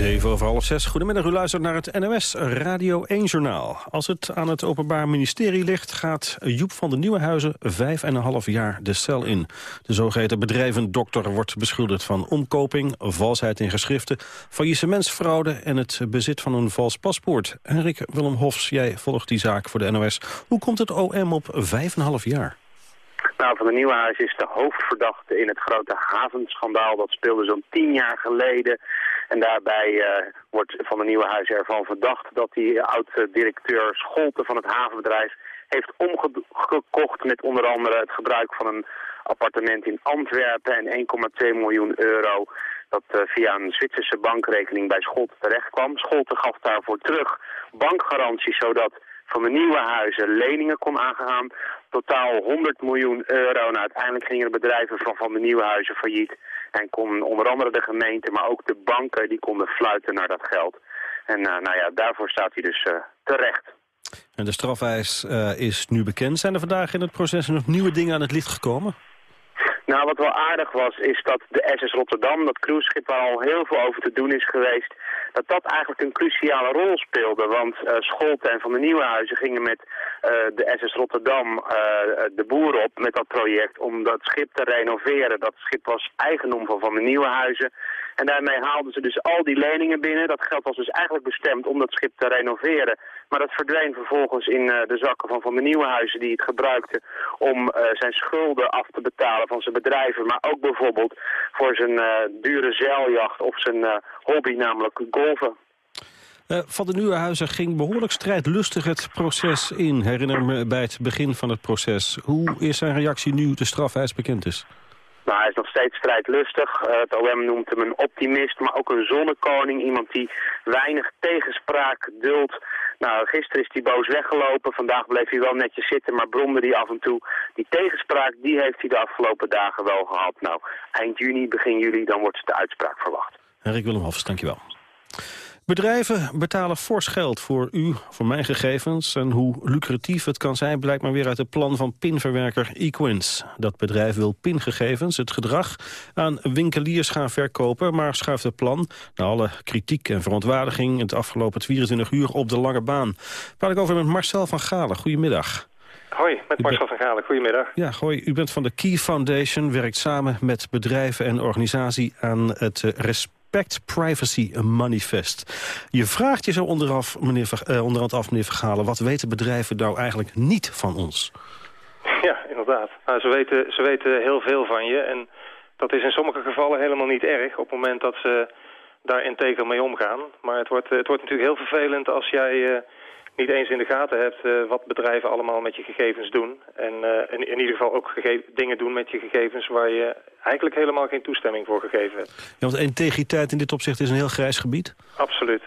Zeven over half zes. Goedemiddag, u luistert naar het NOS Radio 1-journaal. Als het aan het Openbaar Ministerie ligt... gaat Joep van de Nieuwenhuizen vijf en een half jaar de cel in. De zogeheten bedrijvendokter wordt beschuldigd van omkoping... valsheid in geschriften, faillissementsfraude... en het bezit van een vals paspoort. Henrik Willem Hofs, jij volgt die zaak voor de NOS. Hoe komt het OM op vijf en een half jaar? Nou, Van de Nieuwenhuis is de hoofdverdachte in het grote havenschandaal. Dat speelde zo'n tien jaar geleden. En daarbij uh, wordt Van de Nieuwenhuis ervan verdacht dat die oud-directeur Scholten van het havenbedrijf heeft omgekocht met onder andere het gebruik van een appartement in Antwerpen en 1,2 miljoen euro dat uh, via een Zwitserse bankrekening bij Scholten terecht kwam. Scholten gaf daarvoor terug bankgaranties zodat van de nieuwe huizen leningen kon aangaan. Totaal 100 miljoen euro. Nou, uiteindelijk gingen de bedrijven van Van de Nieuwe Huizen failliet. En kon onder andere de gemeente, maar ook de banken, die konden fluiten naar dat geld. En uh, nou ja, daarvoor staat hij dus uh, terecht. En de strafeis uh, is nu bekend. Zijn er vandaag in het proces nog nieuwe dingen aan het licht gekomen? Nou, wat wel aardig was, is dat de SS Rotterdam, dat cruiseschip waar al heel veel over te doen is geweest, dat dat eigenlijk een cruciale rol speelde. Want uh, Scholten en Van de Nieuwenhuizen gingen met uh, de SS Rotterdam uh, de boer op met dat project om dat schip te renoveren. Dat schip was eigendom van Van de Nieuwenhuizen. En daarmee haalden ze dus al die leningen binnen. Dat geld was dus eigenlijk bestemd om dat schip te renoveren. Maar dat verdween vervolgens in de zakken van Van de Nieuwenhuizen die het gebruikte om zijn schulden af te betalen van zijn bedrijven. Maar ook bijvoorbeeld voor zijn dure zeiljacht of zijn hobby, namelijk golven. van de Nieuwenhuizen ging behoorlijk strijdlustig het proces in. Herinner me bij het begin van het proces. Hoe is zijn reactie nu de strafeis bekend is? Nou, hij is nog steeds strijdlustig. Uh, het OM noemt hem een optimist, maar ook een zonnekoning. Iemand die weinig tegenspraak duldt. Nou, gisteren is hij boos weggelopen. Vandaag bleef hij wel netjes zitten, maar bromde hij af en toe. Die tegenspraak, die heeft hij de afgelopen dagen wel gehad. Nou, eind juni, begin juli, dan wordt de uitspraak verwacht. Henrik Willem Hofs, dankjewel. Bedrijven betalen fors geld voor u, voor mijn gegevens. En hoe lucratief het kan zijn blijkt maar weer uit het plan van pinverwerker Equins. Dat bedrijf wil pingegevens, het gedrag, aan winkeliers gaan verkopen... maar schuift het plan, na alle kritiek en verontwaardiging... het afgelopen 24 uur op de lange baan. Praat ik over met Marcel van Galen. Goedemiddag. Hoi, met Marcel van Galen. Goedemiddag. Ja, hoi. U bent van de Key Foundation, werkt samen met bedrijven en organisatie aan het Respect Privacy Manifest. Je vraagt je zo onderaf, meneer, uh, onderhand af, meneer Vergalen... wat weten bedrijven nou eigenlijk niet van ons? Ja, inderdaad. Nou, ze, weten, ze weten heel veel van je en dat is in sommige gevallen helemaal niet erg... op het moment dat ze daar integer mee omgaan. Maar het wordt, het wordt natuurlijk heel vervelend als jij... Uh, niet eens in de gaten hebt uh, wat bedrijven allemaal met je gegevens doen. En uh, in, in, ieder geval ook dingen doen met je gegevens waar je eigenlijk helemaal geen toestemming voor gegeven hebt. Ja, want integriteit in dit opzicht is een heel grijs gebied? Absoluut.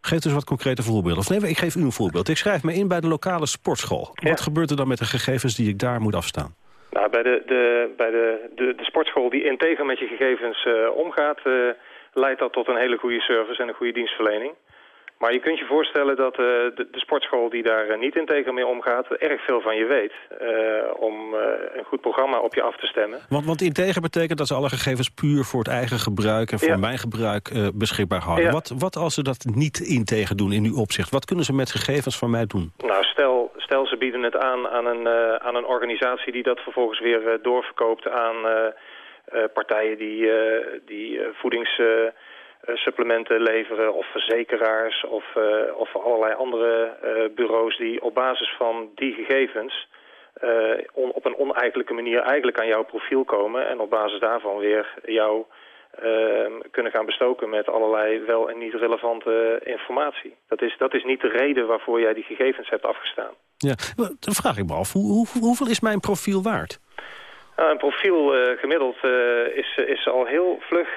Geef dus wat concrete voorbeelden. Of nee, ik geef u een voorbeeld. Ik schrijf me in bij de lokale sportschool. Ja. Wat gebeurt er dan met de gegevens die ik daar moet afstaan? Nou, bij de, de, bij de, de, de sportschool die integer met je gegevens uh, omgaat... leidt dat tot een hele goede service en een goede dienstverlening. Maar je kunt je voorstellen dat uh, de, de, sportschool die daar uh, niet integer mee omgaat... erg veel van je weet uh, om een goed programma op je af te stemmen. Want, want integer betekent dat ze alle gegevens puur voor het eigen gebruik... en voor ja. mijn gebruik beschikbaar houden. Ja. Wat, wat als ze dat niet integer doen in uw opzicht? Wat kunnen ze met gegevens van mij doen? Nou, stel, stel ze bieden het aan aan een, aan een organisatie... die dat vervolgens weer doorverkoopt aan partijen die, die voedings eh, supplementen leveren of verzekeraars of, uh, of allerlei andere uh, bureaus die op basis van die gegevens op een oneigenlijke manier eigenlijk aan jouw profiel komen en op basis daarvan weer jou ehm, kunnen gaan bestoken met allerlei wel en niet relevante informatie. Dat is, dat is niet de reden waarvoor jij die gegevens hebt afgestaan. Ja, dan vraag ik me af, hoe, hoe, hoeveel is mijn profiel waard? Nou, een profiel uh, gemiddeld uh, is, is al heel vlug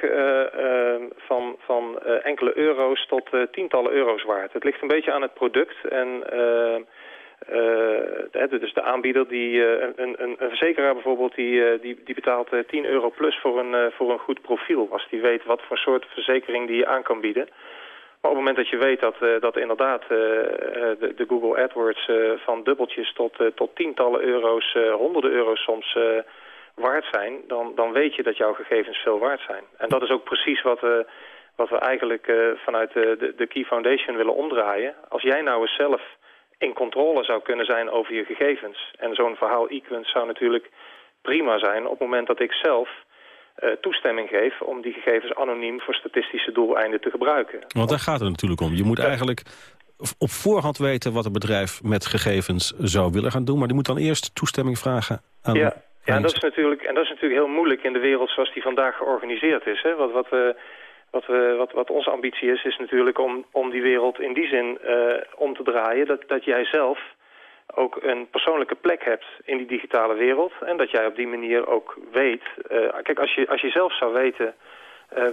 van, van enkele euro's tot tientallen euro's waard. Het ligt een beetje aan het product en dus de aanbieder, die, een, een, een, verzekeraar bijvoorbeeld, die, die, die betaalt 10 euro plus voor een, voor een goed profiel. Als die weet wat voor soort verzekering die je aan kan bieden. Maar op het moment dat je weet dat, dat inderdaad de, de, Google AdWords van dubbeltjes tot, tot tientallen euro's, honderden euro's soms waard zijn, dan, dan weet je dat jouw gegevens veel waard zijn. En dat is ook precies wat we, wat we eigenlijk uh, vanuit de, de, Key Foundation willen omdraaien. Als jij nou eens zelf in controle zou kunnen zijn over je gegevens... en zo'n verhaal Equins zou natuurlijk prima zijn op het moment dat ik zelf... Uh, toestemming geef om die gegevens anoniem voor statistische doeleinden te gebruiken. Want daar gaat het natuurlijk om. Je moet eigenlijk op voorhand weten wat een bedrijf met gegevens zou willen gaan doen... maar die moet dan eerst toestemming vragen aan ja. Ja, en dat, is natuurlijk, en dat is natuurlijk heel moeilijk in de wereld zoals die vandaag georganiseerd is. Hè? Wat, wat, uh, wat, uh, wat, wat onze ambitie is, is natuurlijk om, om die wereld in die zin uh, om te draaien... Dat, dat jij zelf ook een persoonlijke plek hebt in die digitale wereld... en dat jij op die manier ook weet... kijk, als je, als je zelf zou weten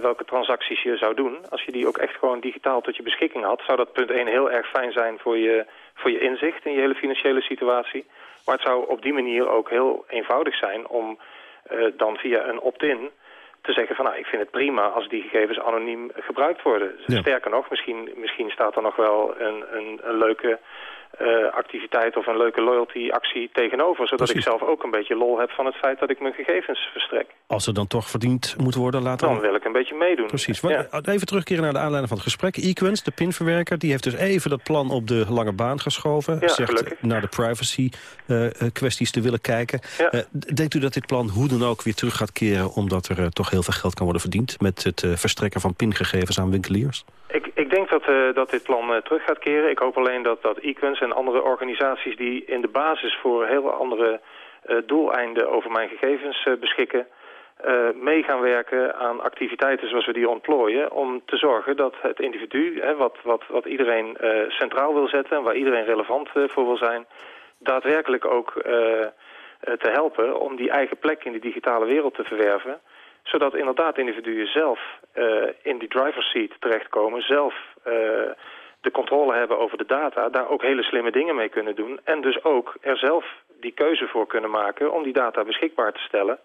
welke transacties je zou doen... als je die ook echt gewoon digitaal tot je beschikking had... zou dat punt 1 heel erg fijn zijn voor je, voor je inzicht in je hele financiële situatie... Maar het zou op die manier ook heel eenvoudig zijn om uh, dan via een opt-in te zeggen van nou, ik vind het prima als die gegevens anoniem gebruikt worden. Ja. Sterker nog, misschien, misschien staat er nog wel een, een, een leuke uh, activiteit of een leuke loyalty-actie tegenover. Zodat Precies. ik zelf ook een beetje lol heb van het feit dat ik mijn gegevens verstrek. Als er dan toch verdiend moet worden, laten Dan wil ik een beetje meedoen. Precies. Ja. Even terugkeren naar de aanleiding van het gesprek. Equens, de pinverwerker, die heeft dus even dat plan op de lange baan geschoven. Ja, zegt gelukkig. naar de privacy uh, kwesties te willen kijken. Ja. Uh, denkt u dat dit plan hoe dan ook weer terug gaat keren... omdat er toch heel veel geld kan worden verdiend... met het verstrekken van pingegevens aan winkeliers? Ik, ik denk dat, uh, dat dit plan uh, terug gaat keren. Ik hoop alleen dat, dat Equens en andere organisaties die in de basis voor heel andere uh, doeleinden over mijn gegevens beschikken... mee gaan werken aan activiteiten zoals we die ontplooien... om te zorgen dat het individu, hè, wat, wat, wat iedereen centraal wil zetten... en waar iedereen relevant voor wil zijn... daadwerkelijk ook te helpen om die eigen plek in de digitale wereld te verwerven zodat inderdaad individuen zelf uh, in die driver's seat terechtkomen, zelf uh, de controle hebben over de data, daar ook hele slimme dingen mee kunnen doen en dus ook er zelf die keuze voor kunnen maken om die data beschikbaar te stellen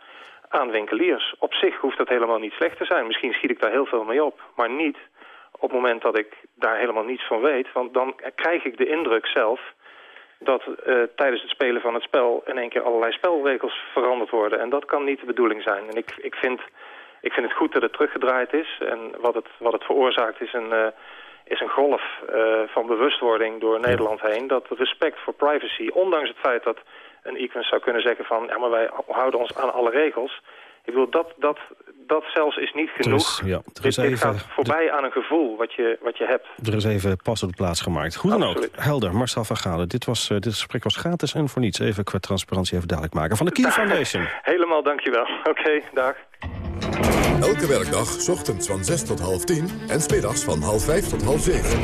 aan winkeliers. Op zich hoeft dat helemaal niet slecht te zijn. Misschien schiet ik daar heel veel mee op, maar niet op het moment dat ik daar helemaal niets van weet. Want dan krijg ik de indruk zelf dat uh, tijdens het spelen van het spel in één keer allerlei spelregels veranderd worden. En dat kan niet de bedoeling zijn. En ik, ik, vind, ik vind het goed dat het teruggedraaid is. En wat het, wat het veroorzaakt is een, uh, is een golf uh, van bewustwording door Nederland heen. Dat respect voor privacy, ondanks het feit dat een Equins zou kunnen zeggen van... ja, maar wij houden ons aan alle regels Ik bedoel, dat, dat, dat zelfs is niet genoeg. is- ja, er dit, is dit even- gaat voorbij aan een gevoel wat je, wat je hebt. Er is even pas op de plaats gemaakt. Hoe dan ook, helder, Marcel van Galen. Dit, was, eh, dit gesprek was gratis en voor niets. Even qua transparantie even duidelijk maken. Van de Key Foundation. Helemaal, dankjewel. Oké, dag. Elke werkdag, 's ochtends van 6 tot half 10 en smiddags van half 5 tot half 7.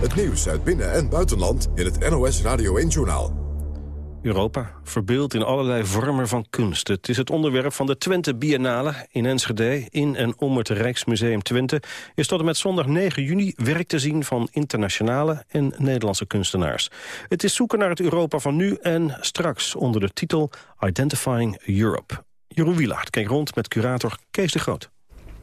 Het nieuws uit binnen- en buitenland in het NOS Radio 1-journaal. Europa, verbeeld in allerlei vormen van kunst. Het is het onderwerp van de Twente Biennale in Enschede. In en om het Rijksmuseum Twente is tot en met zondag 9 juni werk te zien van internationale en Nederlandse kunstenaars. Het is zoeken naar het Europa van nu en straks onder de titel Identifying Europe. Jeroen Wielaert keek rond met curator Kees de Groot.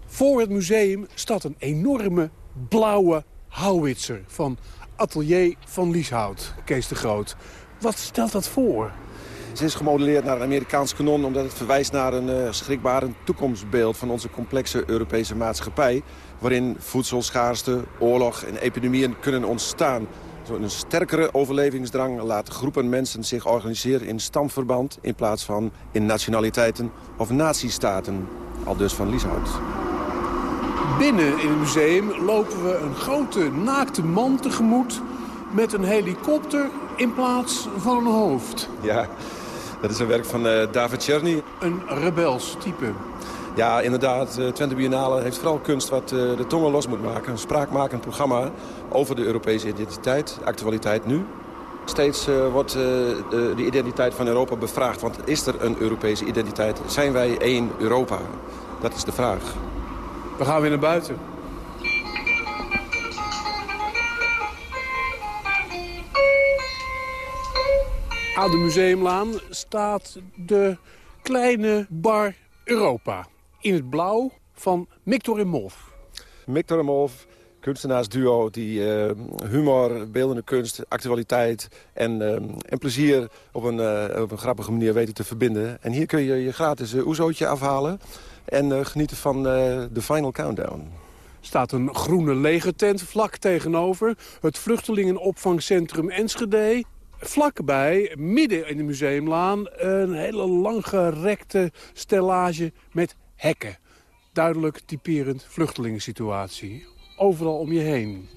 Voor het museum staat een enorme blauwe houwitser van Atelier van Lieshout, Kees de Groot. Wat stelt dat voor? Ze is gemodelleerd naar een Amerikaans kanon... omdat het verwijst naar een uh, schrikbarend toekomstbeeld van onze complexe Europese maatschappij... waarin voedselschaarste, oorlog en epidemieën kunnen ontstaan. Een sterkere overlevingsdrang laat groepen mensen zich organiseren in stamverband... in plaats van in nationaliteiten of nazistaten. Al dus van Lieshout. Binnen in het museum lopen we een grote naakte man tegemoet... met een helikopter in plaats van een hoofd. Ja, dat is een werk van uh, David Cherny. Een rebels type. Ja, inderdaad. Uh, Twente Biennale heeft vooral kunst wat uh, de tongen los moet maken. Een spraakmakend programma over de Europese identiteit, actualiteit nu. Steeds uh, wordt de identiteit van Europa bevraagd. Want is er een Europese identiteit? Zijn wij één Europa? Dat is de vraag. We gaan weer naar buiten. Aan de Museumlaan staat de kleine bar Europa. In het blauw van Victor en Molf. Victor en Molf, kunstenaarsduo die uh, humor, beeldende kunst, actualiteit en, uh, en plezier op een, uh, op een grappige manier weten te verbinden. En hier kun je je gratis oezootje afhalen en genieten van de Final Countdown staat een groene legertent vlak tegenover. Het vluchtelingenopvangcentrum Enschede. Vlakbij, midden in de museumlaan, een hele langgerekte stellage met hekken. Duidelijk typerend vluchtelingensituatie. Overal om je heen.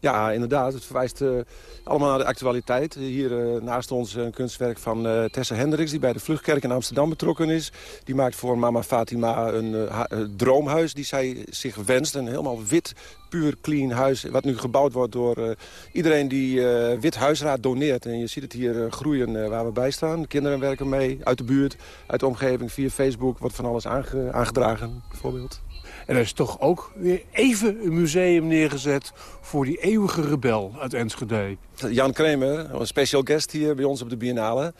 Ja, inderdaad. Het verwijst uh, allemaal naar de actualiteit. Hier uh, naast ons een kunstwerk van Tessa Hendricks... die bij de Vluchtkerk in Amsterdam betrokken is. Die maakt voor mama Fatima een droomhuis die zij zich wenst. Een helemaal wit, puur clean huis... wat nu gebouwd wordt door iedereen die wit huisraad doneert. En je ziet het hier groeien waar we bij staan. De kinderen werken mee uit de buurt, uit de omgeving. Via Facebook wordt van alles aange aangedragen, bijvoorbeeld. En er is toch ook weer even een museum neergezet voor die eeuwige rebel uit Enschede. Jan Kremer, een special guest hier bij ons op de Biennale.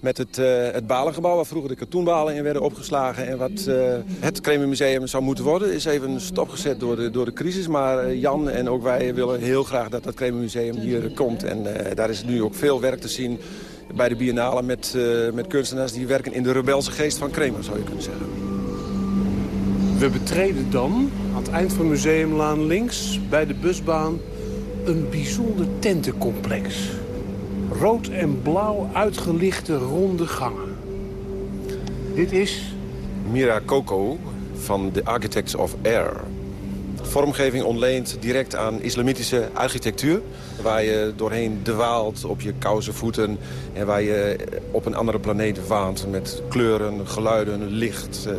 Met het, uh, het Balengebouw, waar vroeger de katoenbalen in werden opgeslagen. En wat uh, het Kremer Museum zou moeten worden, is even stopgezet door de, door de crisis. Maar uh, Jan en ook wij willen heel graag dat dat Kremer Museum hier komt. En daar is nu ook veel werk te zien bij de Biennale met, met kunstenaars die werken in de rebelse geest van Kremer, zou je kunnen zeggen. We betreden dan, aan het eind van Museumlaan links, bij de busbaan, een bijzonder tentencomplex. Rood en blauw uitgelichte ronde gangen. Dit is... Mira Coco van The Architects of Air. Vormgeving ontleent direct aan islamitische architectuur. Waar je doorheen dwaalt op je kouze voeten. En waar je op een andere planeet waant met kleuren, geluiden, licht, uh,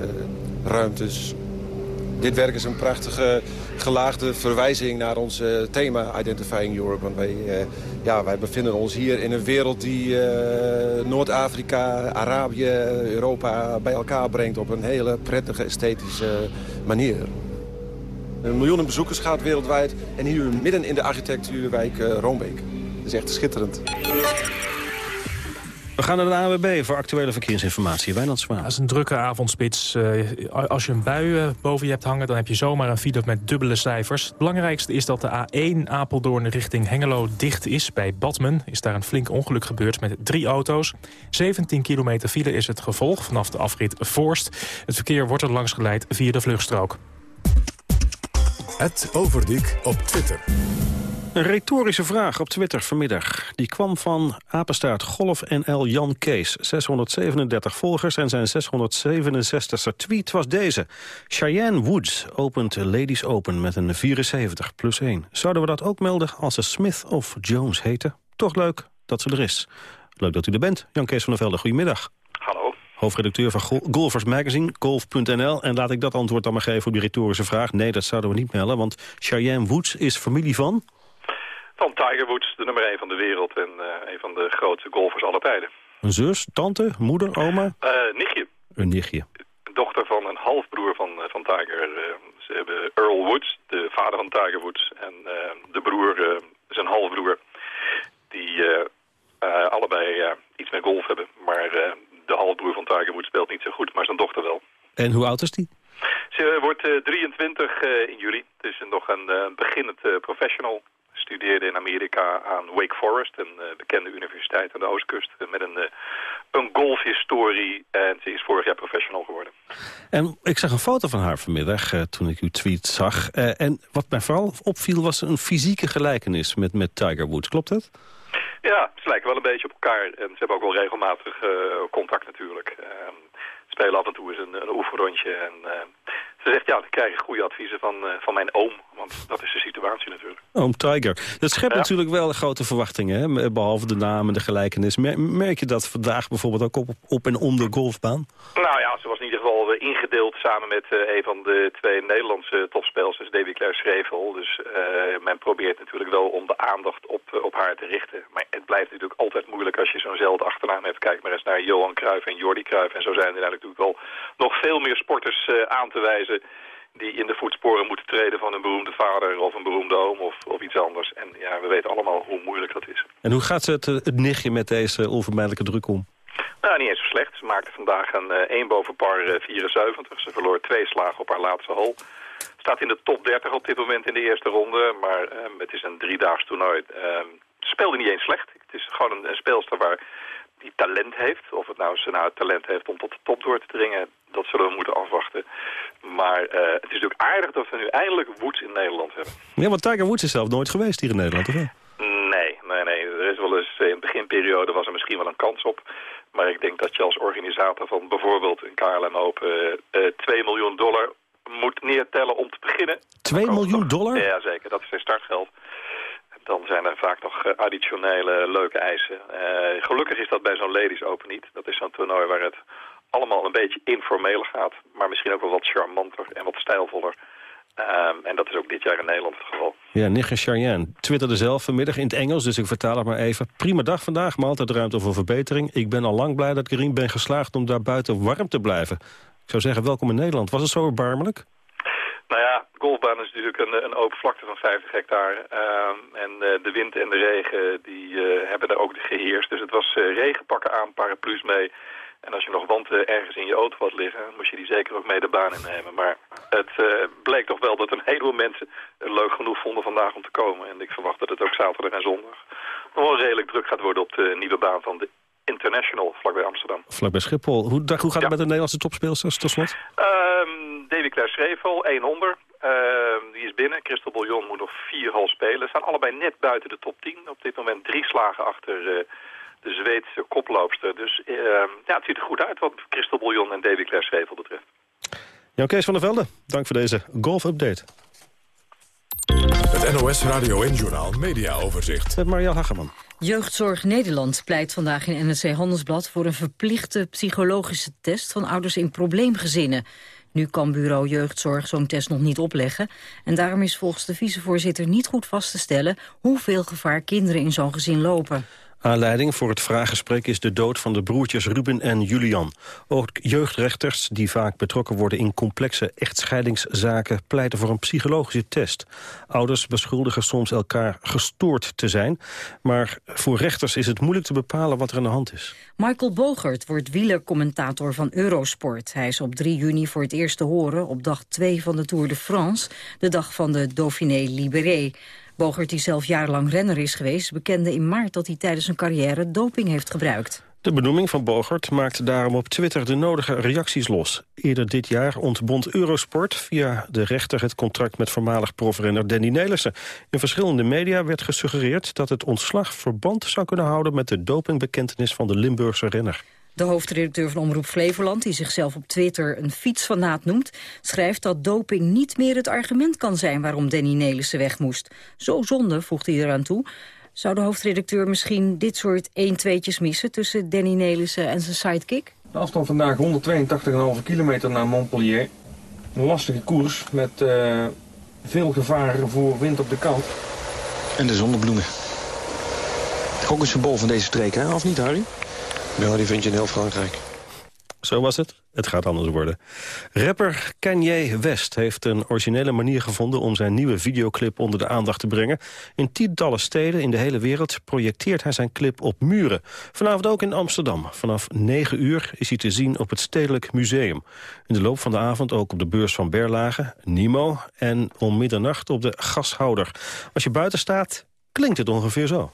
ruimtes, dit werk is een prachtige gelaagde verwijzing naar ons thema Identifying Europe. Want wij, uh, ja, wij bevinden ons hier in een wereld die uh, Noord-Afrika, Arabië, Europa bij elkaar brengt op een hele prettige esthetische manier. Een miljoenen bezoekers gaat wereldwijd en hier midden in de architectuurwijk Roombeek. Dat is echt schitterend. We gaan naar de AWB voor actuele verkeersinformatie. Wijnand Zwaan. Dat is een drukke avondspits. Uh, als je een bui uh, boven je hebt hangen... dan heb je zomaar een file met dubbele cijfers. Het belangrijkste is dat de A1 Apeldoorn richting Hengelo dicht is. Bij Badmen is daar een flink ongeluk gebeurd met drie auto's. 17 kilometer file is het gevolg vanaf de afrit Voorst. Het verkeer wordt er langs geleid via de vluchtstrook. Het Overdiek op Twitter. Een retorische vraag op Twitter vanmiddag. Die kwam van apenstaart Golf NL Jan Kees. 637 volgers en zijn 667ste tweet was deze. Cheyenne Woods opent Ladies Open met een 74 plus 1. Zouden we dat ook melden als ze Smith of Jones heten? Toch leuk dat ze er is. Leuk dat u er bent, Jan Kees van der Velde. Goedemiddag. Hoofdredacteur van Gol Golfers Magazine, golf.nl. En laat ik dat antwoord dan maar geven op die retorische vraag. Nee, dat zouden we niet melden, want Cheyenne Woods is familie van... Van Tiger Woods, de nummer 1 van de wereld en uh, een van de grootste golfers aller tijden. Een zus, tante, moeder, oma? Uh, nichtje. Een nichtje. Dochter van een halfbroer van, uh, van Tiger. ze hebben Earl Woods, de vader van Tiger Woods. En de broer, zijn halfbroer. Die allebei iets met golf hebben. Maar de halfbroer van Tiger Woods speelt niet zo goed, maar zijn dochter wel. En hoe oud is die? Ze wordt 23 in juli. Dus nog een beginnend professional studeerde in Amerika aan Wake Forest, een bekende universiteit aan de oostkust, met een, een golfhistorie. En ze is vorig jaar professional geworden. En ik zag een foto van haar vanmiddag toen ik uw tweet zag. en wat mij vooral opviel was een fysieke gelijkenis met, met Tiger Woods. Klopt dat? Ja, ze lijken wel een beetje op elkaar. En ze hebben ook wel regelmatig contact natuurlijk. Ehm, spelen af en toe eens een, een oefenrondje. En ze zegt, ja, dan krijg goede adviezen van, uh, van mijn oom. Want dat is de situatie natuurlijk. Oom Tiger. Dat schept ja. natuurlijk wel grote verwachtingen, hè? behalve de naam en de gelijkenis. Merk je dat vandaag bijvoorbeeld ook op, op en om de golfbaan? Nou ja, ze was in ieder geval uh, ingedeeld samen met uh, een van de twee Nederlandse topspelers, dus Davy Claire Schrevel. Dus men probeert natuurlijk wel om de aandacht op, op haar te richten. Maar het blijft natuurlijk altijd moeilijk als je zo'nzelfde achternaam hebt. Kijk maar eens naar Johan Cruijff en Jordi Cruijff. En zo zijn er natuurlijk wel nog veel meer sporters aan te wijzen die in de voetsporen moeten treden van een beroemde vader of een beroemde oom of, of iets anders. En ja, we weten allemaal hoe moeilijk dat is. En hoe gaat het, het nichtje met deze onvermijdelijke druk om? Nou, niet eens zo slecht. Ze maakte vandaag een 1 uh, boven par uh, 74. Ze verloor twee slagen op haar laatste hol. Staat in de top 30 op dit moment in de eerste ronde, maar um, het is een driedaags toernooi. Um, ze speelde niet eens slecht. Het is gewoon een, een speelster waar die talent heeft. Of het nou, ze nou het talent heeft om tot de top door te dringen, dat zullen we moeten afwachten. Maar uh, het is natuurlijk aardig dat we nu eindelijk Woods in Nederland hebben. Ja, want Tiger Woods is zelf nooit geweest hier in Nederland, of wel? Nee, nee, nee. Er is wel eens, in de beginperiode was er misschien wel een kans op. Maar ik denk dat je als organisator van bijvoorbeeld een KLM Open uh, 2 miljoen dollar moet neertellen om te beginnen. 2 miljoen dollar? Ja, zeker. Dat is zijn startgeld dan zijn er vaak nog additionele leuke eisen. Uh, gelukkig is dat bij zo'n Ladies Open niet. Dat is zo'n toernooi waar het allemaal een beetje informeler gaat. Maar misschien ook wel wat charmanter en wat stijlvoller. Um, en dat is ook dit jaar in Nederland het geval. Ja, Nigger Cheyenne twitterde zelf vanmiddag in het Engels, dus ik vertaal het maar even. Prima dag vandaag, maar altijd ruimte voor verbetering. Ik ben al lang blij dat ik erin ben geslaagd om daar buiten warm te blijven. Ik zou zeggen, welkom in Nederland. Was het zo erbarmelijk? Nou ja, golfbaan is natuurlijk een, een open vlakte van 50 hectare. Uh, en uh, de wind en de regen die uh, hebben daar ook geheerst. Dus het was uh, regenpakken aan, paraplu's mee. En als je nog wanten ergens in je auto had liggen, moest je die zeker ook mee de baan innemen. Maar het bleek toch wel dat een heleboel mensen het leuk genoeg vonden vandaag om te komen. En ik verwacht dat het ook zaterdag en zondag nog wel redelijk druk gaat worden op de nieuwe baan van de International, vlakbij Amsterdam. Vlakbij Schiphol. Hoe, hoe gaat het ja. met de Nederlandse topspeelsters tot slot? Um, Davy Claire Schrevel, 1 onder. Uh, die is binnen. Christel Bouillon moet nog vier hal spelen. Staan allebei net buiten de top 10. Op dit moment drie slagen achter uh, de Zweedse koploopster. Dus uh, ja, het ziet er goed uit wat Christel Bouillon en Davy Claire betreft. Jan Kees van der Velde, dank voor deze golf-update. Het NOS Radio en Journaal Media Overzicht. Met Marielle Hageman. Jeugdzorg Nederland pleit vandaag in NRC Handelsblad... voor een verplichte psychologische test van ouders in probleemgezinnen. Nu kan bureau jeugdzorg zo'n test nog niet opleggen. En daarom is volgens de vicevoorzitter niet goed vast te stellen... hoeveel gevaar kinderen in zo'n gezin lopen. Aanleiding voor het vraaggesprek is de dood van de broertjes Ruben en Julian. Ook jeugdrechters, die vaak betrokken worden in complexe echtscheidingszaken... pleiten voor een psychologische test. Ouders beschuldigen soms elkaar gestoord te zijn. Maar voor rechters is het moeilijk te bepalen wat er aan de hand is. Michael Bogert wordt wielercommentator van Eurosport. Hij is op 3 juni voor het eerst te horen op dag 2 van de Tour de France... de dag van de Dauphiné Libéré. Bogert, die zelf jarenlang renner is geweest... bekende in maart dat hij tijdens zijn carrière doping heeft gebruikt. De benoeming van Bogert maakt daarom op Twitter de nodige reacties los. Eerder dit jaar ontbond Eurosport via de rechter het contract met voormalig profrenner Danny Nelissen. In verschillende media werd gesuggereerd dat het ontslag verband zou kunnen houden met de dopingbekentenis van de Limburgse renner. De hoofdredacteur van Omroep Flevoland, die zichzelf op Twitter een fietsfanaat noemt, schrijft dat doping niet meer het argument kan zijn waarom Danny Nelissen weg moest. Zo zonde, voegt hij eraan toe. Zou de hoofdredacteur misschien dit soort 1-2'tjes missen tussen Danny Nelissen en zijn sidekick? De afstand vandaag 182,5 kilometer naar Montpellier. Een lastige koers met uh, veel gevaren voor wind op de kant. En de zonnebloemen. Ook een symbool van deze streek, hè? of niet, Harry? Ja, die vind je in heel Frankrijk. Zo was het. Het gaat anders worden. Rapper Kanye West heeft een originele manier gevonden... om zijn nieuwe videoclip onder de aandacht te brengen. In tientallen steden in de hele wereld projecteert hij zijn clip op muren. Vanavond ook in Amsterdam. Vanaf 9 uur is hij te zien op het Stedelijk Museum. In de loop van de avond ook op de beurs van Berlage, Nimo... en om middernacht op de Gashouder. Als je buiten staat, klinkt het ongeveer zo.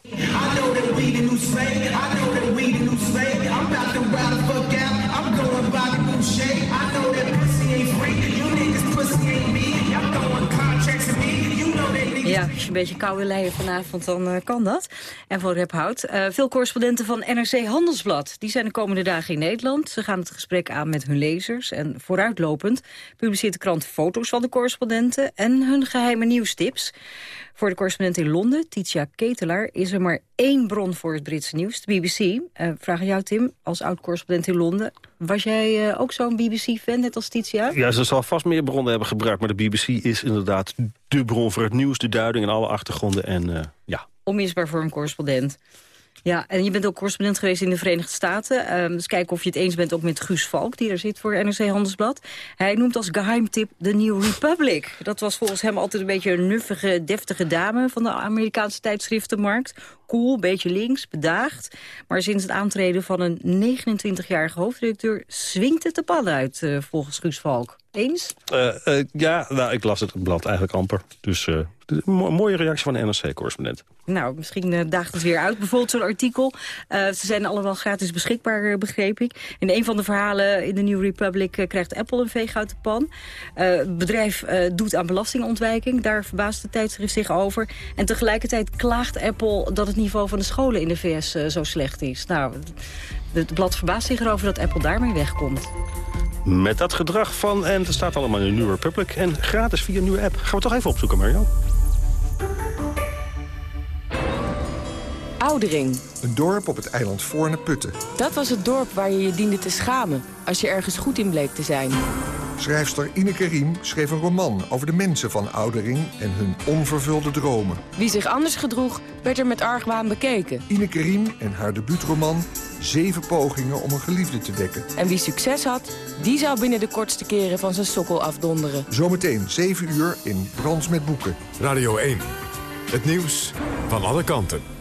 Als je een beetje koude leien vanavond, dan uh, kan dat. En voor Rephout. Uh, veel correspondenten van NRC Handelsblad. Die zijn de komende dagen in Nederland. Ze gaan het gesprek aan met hun lezers. En vooruitlopend publiceert de krant foto's van de correspondenten... en hun geheime nieuwstips. Voor de correspondent in Londen, Titia Ketelaar, is er maar één bron voor het Britse nieuws, de BBC. Uh, vraag aan jou, Tim, als oud-correspondent in Londen. Was jij uh, ook zo'n BBC-fan, net als Titia? Ja, ze zal vast meer bronnen hebben gebruikt, maar de BBC is inderdaad de bron voor het nieuws, de duiding en alle achtergronden. En, uh, ja. Onmisbaar voor een correspondent. Ja, en je bent ook correspondent geweest in de Verenigde Staten. Dus kijken of je het eens bent ook met Guus Valk, die er zit voor NRC Handelsblad. Hij noemt als geheimtip de New Republic. Dat was volgens hem altijd een beetje een nuffige, deftige dame van de Amerikaanse tijdschriftenmarkt. Cool, beetje links, bedaagd. Maar sinds het aantreden van een 29-jarige hoofdredacteur swingt het de pan uit, uh, volgens Guus Valk. Eens? Uh, uh, ja, nou, ik las het blad eigenlijk amper. Dus een mooie reactie van de NRC-correspondent. Nou, misschien daagt het weer uit. Bijvoorbeeld zo'n artikel. ze zijn allemaal gratis beschikbaar, begreep ik. In een van de verhalen in de New Republic krijgt Apple een veeg uit de pan. het bedrijf doet aan belastingontwijking. Daar verbaast de tijdschrift zich over. En tegelijkertijd klaagt Apple dat het niveau van de scholen in de VS zo slecht is. Nou, het blad verbaast zich erover dat Apple daarmee wegkomt. Met dat gedrag van, en het staat allemaal in de New Republic... en gratis via een nieuwe app. Gaan we toch even opzoeken, Mario? Oudering. Een dorp op het eiland Voorne Putten. Dat was het dorp waar je je diende te schamen... als je ergens goed in bleek te zijn. Schrijfster Ineke Riem schreef een roman over de mensen van Oudering... en hun onvervulde dromen. Wie zich anders gedroeg, werd er met argwaan bekeken. Ineke Riem en haar debuutroman Zeven pogingen om een geliefde te wekken. En wie succes had, die zou binnen de kortste keren van zijn sokkel afdonderen. Zometeen 7 uur in Brands met Boeken. Radio 1. Het nieuws van alle kanten.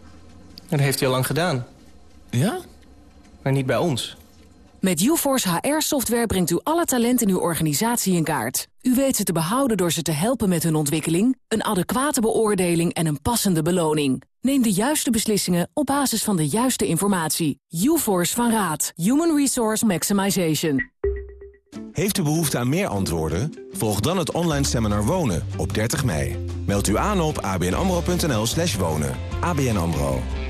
Dat heeft hij al lang gedaan. Ja? Maar niet bij ons. Met UForce HR-software brengt u alle talenten in uw organisatie in kaart. U weet ze te behouden door ze te helpen met hun ontwikkeling... een adequate beoordeling en een passende beloning. Neem de juiste beslissingen op basis van de juiste informatie. UForce van Raad. Human Resource Maximization. Heeft u behoefte aan meer antwoorden? Volg dan het online seminar Wonen op 30 mei. Meld u aan op abnamro.nl slash wonen. ABN AMRO.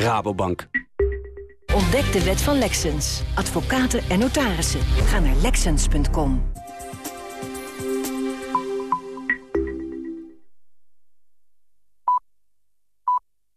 Rabobank. Ontdek de wet van Lexens. Advocaten en notarissen. Ga naar Lexens.com.